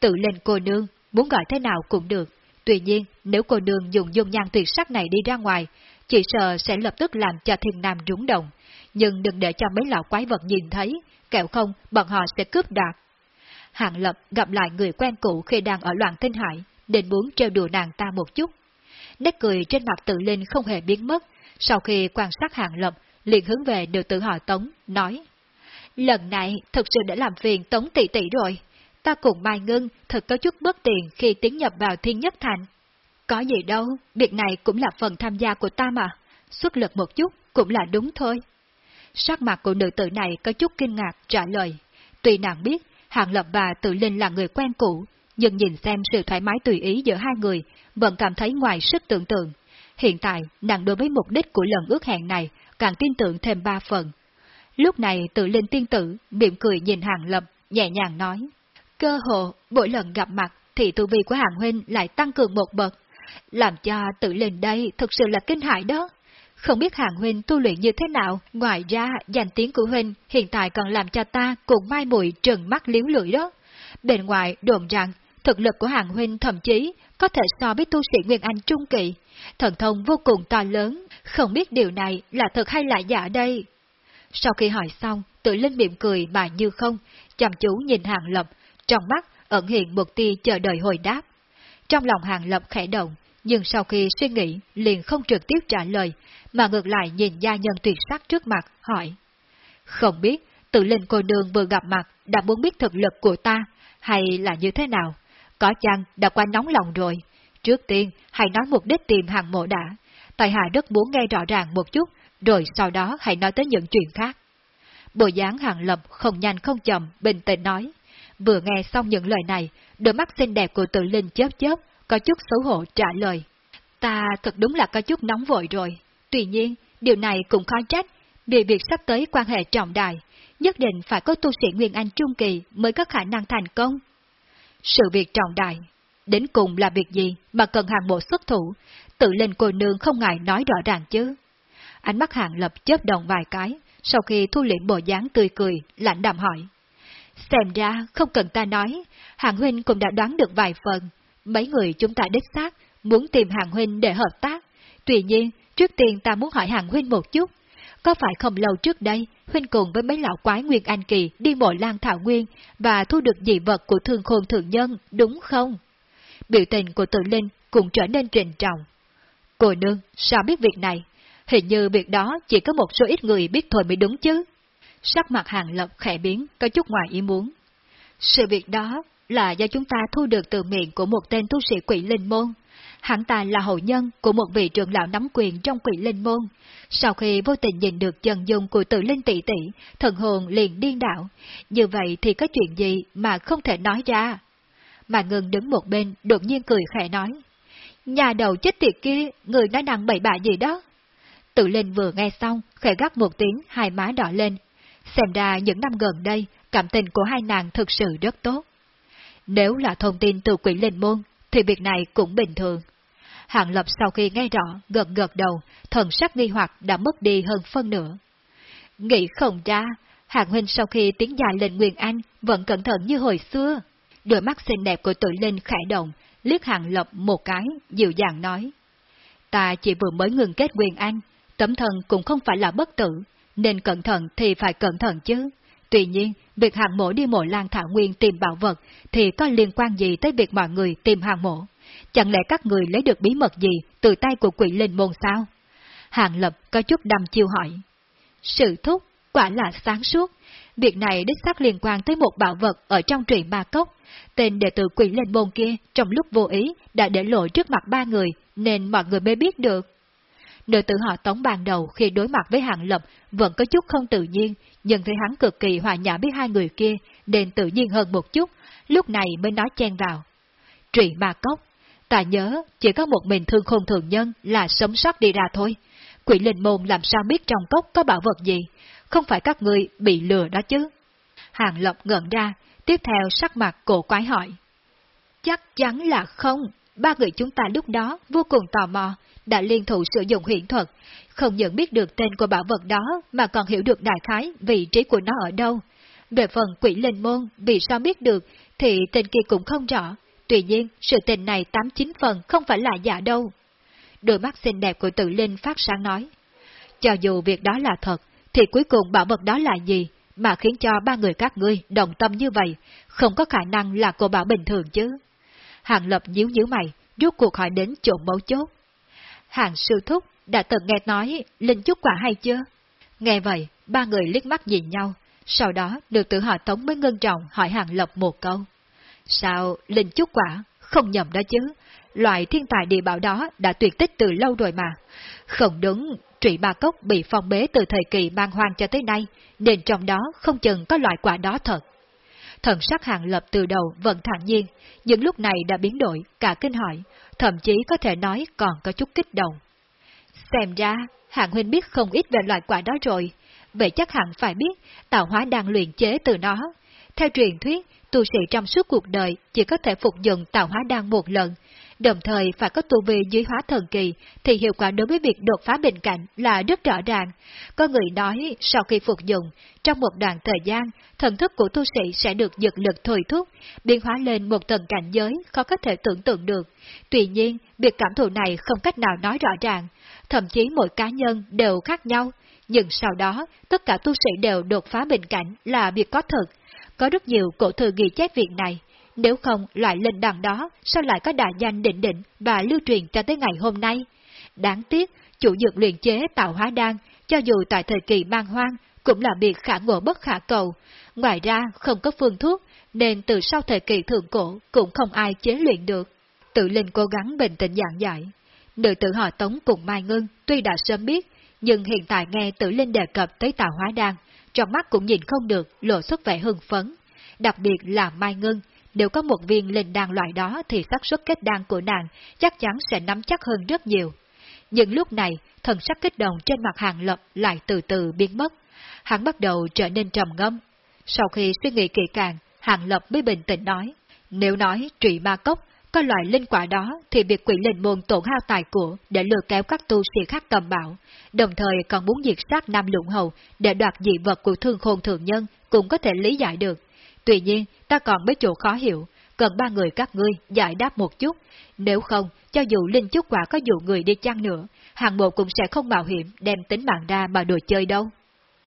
Tự Linh cô nương, muốn gọi thế nào cũng được, tuy nhiên nếu cô nương dùng dung nhan tuyệt sắc này đi ra ngoài, chỉ sợ sẽ lập tức làm cho thiên nam rúng động, nhưng đừng để cho mấy lão quái vật nhìn thấy, kẹo không bọn họ sẽ cướp đoạt. Hạng Lập gặp lại người quen cũ khi đang ở loạn tinh hải, định muốn trêu đùa nàng ta một chút. Nét cười trên mặt tự linh không hề biến mất, sau khi quan sát Hạng Lập, liền hướng về được tự hỏi Tống, nói. Lần này thực sự đã làm phiền Tống tỷ tỷ rồi, ta cùng Mai Ngân thật có chút bất tiện khi tiến nhập vào thiên nhất thành. Có gì đâu, việc này cũng là phần tham gia của ta mà, xuất lực một chút cũng là đúng thôi. Sắc mặt của nữ tử này có chút kinh ngạc trả lời. Tuy nàng biết Hàng Lập và Tự Linh là người quen cũ, nhưng nhìn xem sự thoải mái tùy ý giữa hai người, vẫn cảm thấy ngoài sức tưởng tượng. Hiện tại, nàng đối với mục đích của lần ước hẹn này càng tin tưởng thêm ba phần. Lúc này Tự Linh tiên tử mỉm cười nhìn Hàng Lập, nhẹ nhàng nói. Cơ hồ, mỗi lần gặp mặt thì tu vi của Hàng Huynh lại tăng cường một bậc, làm cho Tự lên đây thực sự là kinh hại đó. Không biết Hàng Huynh tu luyện như thế nào, ngoài ra danh tiếng của Huynh hiện tại còn làm cho ta cùng mai mùi trừng mắt liếu lưỡi đó. Bên ngoài đồn rằng thực lực của Hàng Huynh thậm chí có thể so với tu sĩ Nguyên Anh Trung Kỳ, thần thông vô cùng to lớn, không biết điều này là thật hay là giả đây. Sau khi hỏi xong, tự linh miệng cười mà như không, chăm chú nhìn Hàng Lập, trong mắt ẩn hiện một tia chờ đợi hồi đáp. Trong lòng Hàng Lập khẽ động, nhưng sau khi suy nghĩ liền không trực tiếp trả lời, mà ngược lại nhìn gia nhân tuyệt sắc trước mặt, hỏi. Không biết, tự linh cô nương vừa gặp mặt đã muốn biết thực lực của ta, hay là như thế nào? Có chăng đã qua nóng lòng rồi? Trước tiên, hãy nói mục đích tìm hàng mộ đã. Tài hạ rất muốn nghe rõ ràng một chút, rồi sau đó hãy nói tới những chuyện khác. Bộ dáng hàng lập không nhanh không chậm, bình tĩnh nói. Vừa nghe xong những lời này, đôi mắt xinh đẹp của tự linh chớp chớp, có chút xấu hổ trả lời. Ta thật đúng là có chút nóng vội rồi. Tuy nhiên, điều này cũng khó trách, vì việc sắp tới quan hệ trọng đại, nhất định phải có tu sĩ Nguyên Anh Trung Kỳ mới có khả năng thành công. Sự việc trọng đại, đến cùng là việc gì mà cần hàng bộ xuất thủ, tự lên cô nương không ngại nói rõ ràng chứ. Ánh mắt hàng lập chớp đồng vài cái, sau khi thu liễm bộ dáng tươi cười, lạnh đạm hỏi. Xem ra, không cần ta nói, hàng huynh cũng đã đoán được vài phần, mấy người chúng ta đích xác, muốn tìm hàng huynh để hợp tác. Tuy nhiên, trước tiên ta muốn hỏi hàng huynh một chút, có phải không lâu trước đây, huynh cùng với mấy lão quái Nguyên Anh Kỳ đi mộ lan thảo nguyên và thu được dị vật của thương khôn thượng nhân, đúng không? Biểu tình của tự linh cũng trở nên trình trọng. Cô nương, sao biết việc này? Hình như việc đó chỉ có một số ít người biết thôi mới đúng chứ. Sắc mặt hàng lập khẽ biến, có chút ngoài ý muốn. Sự việc đó là do chúng ta thu được từ miệng của một tên tu sĩ quỷ linh môn. Hắn ta là hậu nhân của một vị trưởng lão nắm quyền trong quỷ linh môn. Sau khi vô tình nhìn được chân dung của tự linh tỷ tỷ, thần hồn liền điên đảo. Như vậy thì có chuyện gì mà không thể nói ra? Mà ngừng đứng một bên, đột nhiên cười khẽ nói. Nhà đầu chết tiệt kia, người nói năng bậy bạ gì đó? Tự linh vừa nghe xong, khẽ gắt một tiếng, hai má đỏ lên. Xem ra những năm gần đây, cảm tình của hai nàng thực sự rất tốt. Nếu là thông tin từ quỷ linh môn, thì việc này cũng bình thường. Hạng Lập sau khi nghe rõ, gật gật đầu, thần sắc nghi hoặc đã mất đi hơn phân nửa. Nghĩ không ra, Hạng Huynh sau khi tiến dài lên Nguyên Anh vẫn cẩn thận như hồi xưa. Đôi mắt xinh đẹp của tuổi linh khẽ động, liếc Hạng Lập một cái, dịu dàng nói. Ta chỉ vừa mới ngừng kết Nguyên Anh, tấm thần cũng không phải là bất tử, nên cẩn thận thì phải cẩn thận chứ. Tuy nhiên, việc hàng mộ đi mộ lan thảo nguyên tìm bảo vật thì có liên quan gì tới việc mọi người tìm hàng mộ? Chẳng lẽ các người lấy được bí mật gì từ tay của quỷ linh môn sao? Hàng lập có chút đăm chiêu hỏi. Sự thúc, quả là sáng suốt. Việc này đích xác liên quan tới một bảo vật ở trong truyện ba cốc. Tên đệ tử quỷ lên môn kia trong lúc vô ý đã để lộ trước mặt ba người, nên mọi người mới biết được. Nữ tử họ tống ban đầu khi đối mặt với hạng lập vẫn có chút không tự nhiên, nhưng thấy hắn cực kỳ hòa nhã với hai người kia, nên tự nhiên hơn một chút, lúc này mới nói chen vào. Trụy ma cốc, ta nhớ chỉ có một mình thương khôn thường nhân là sống sót đi ra thôi. Quỷ linh môn làm sao biết trong cốc có bảo vật gì, không phải các người bị lừa đó chứ. Hàng Lập ngẩn ra, tiếp theo sắc mặt cổ quái hỏi. Chắc chắn là không, ba người chúng ta lúc đó vô cùng tò mò, đã liên thủ sử dụng hiện thuật, không những biết được tên của bảo vật đó mà còn hiểu được đại khái vị trí của nó ở đâu. Về phần quỷ linh môn, vì sao biết được thì tên kia cũng không rõ, tuy nhiên sự tình này tám chín phần không phải là giả đâu. Đôi mắt xinh đẹp của tự linh phát sáng nói, cho dù việc đó là thật, thì cuối cùng bảo vật đó là gì mà khiến cho ba người các ngươi đồng tâm như vậy, không có khả năng là cô bảo bình thường chứ. Hàng lập nhíu nhíu mày, rút cuộc hỏi đến chỗ mấu chốt. Hàng sư thúc đã từng nghe nói linh chúc quả hay chưa? Nghe vậy, ba người liếc mắt nhìn nhau, sau đó được tự họ tống mới ngân trọng hỏi Hàng Lập một câu. Sao linh chúc quả? Không nhầm đó chứ, loại thiên tài địa bảo đó đã tuyệt tích từ lâu rồi mà. Không đúng, trụy ba cốc bị phong bế từ thời kỳ mang hoang cho tới nay, nên trong đó không chừng có loại quả đó thật. Thần sắc hàng lập từ đầu vẫn thản nhiên, nhưng lúc này đã biến đổi, cả kinh hỏi, thậm chí có thể nói còn có chút kích động. Xem ra, hạng huynh biết không ít về loại quả đó rồi, vậy chắc hẳn phải biết tạo hóa đang luyện chế từ nó. Theo truyền thuyết, tu sĩ trong suốt cuộc đời chỉ có thể phục dụng tạo hóa đan một lần, đồng thời phải có tu vi dưới hóa thần kỳ, thì hiệu quả đối với việc đột phá bình cảnh là rất rõ ràng. Có người nói, sau khi phục dụng, trong một đoạn thời gian, thần thức của tu sĩ sẽ được dược lực thôi thúc, biến hóa lên một tầng cảnh giới khó có thể tưởng tượng được. Tuy nhiên, việc cảm thụ này không cách nào nói rõ ràng, thậm chí mỗi cá nhân đều khác nhau, nhưng sau đó, tất cả tu sĩ đều đột phá bình cảnh là việc có thật. Có rất nhiều cổ thư ghi chép việc này, nếu không loại lên đằng đó, sao lại có đại danh định định và lưu truyền cho tới ngày hôm nay? Đáng tiếc, chủ dược luyện chế tạo hóa đan, cho dù tại thời kỳ mang hoang, cũng là việc khả ngộ bất khả cầu. Ngoài ra, không có phương thuốc, nên từ sau thời kỳ thượng cổ cũng không ai chế luyện được. Tự linh cố gắng bình tĩnh giảng giải. Nữ tử họ Tống cùng Mai Ngân tuy đã sớm biết, nhưng hiện tại nghe tử linh đề cập tới tạo hóa đan, trong mắt cũng nhìn không được lộ xuất vẻ hưng phấn. Đặc biệt là Mai Ngân, nếu có một viên linh đan loại đó thì xác suất kết đan của nàng chắc chắn sẽ nắm chắc hơn rất nhiều. Nhưng lúc này, thần sắc kích động trên mặt hàng lập lại từ từ biến mất. Hắn bắt đầu trở nên trầm ngâm. Sau khi suy nghĩ kỹ càng, hàng lập mới bình tĩnh nói, nếu nói trụy ma cốc có loại linh quả đó thì việc quỷ linh môn tổn hao tài của để lừa kéo các tu sĩ khác cầm bảo, đồng thời còn muốn diệt sát Nam Lũng Hầu để đoạt dị vật của thương khôn thượng nhân cũng có thể lý giải được. Tuy nhiên, ta còn mấy chỗ khó hiểu, cần ba người các ngươi giải đáp một chút, nếu không, cho dù linh chúc quả có dụ người đi chăng nữa, hàng bộ cũng sẽ không mạo hiểm đem tính mạng ra mà đồ chơi đâu.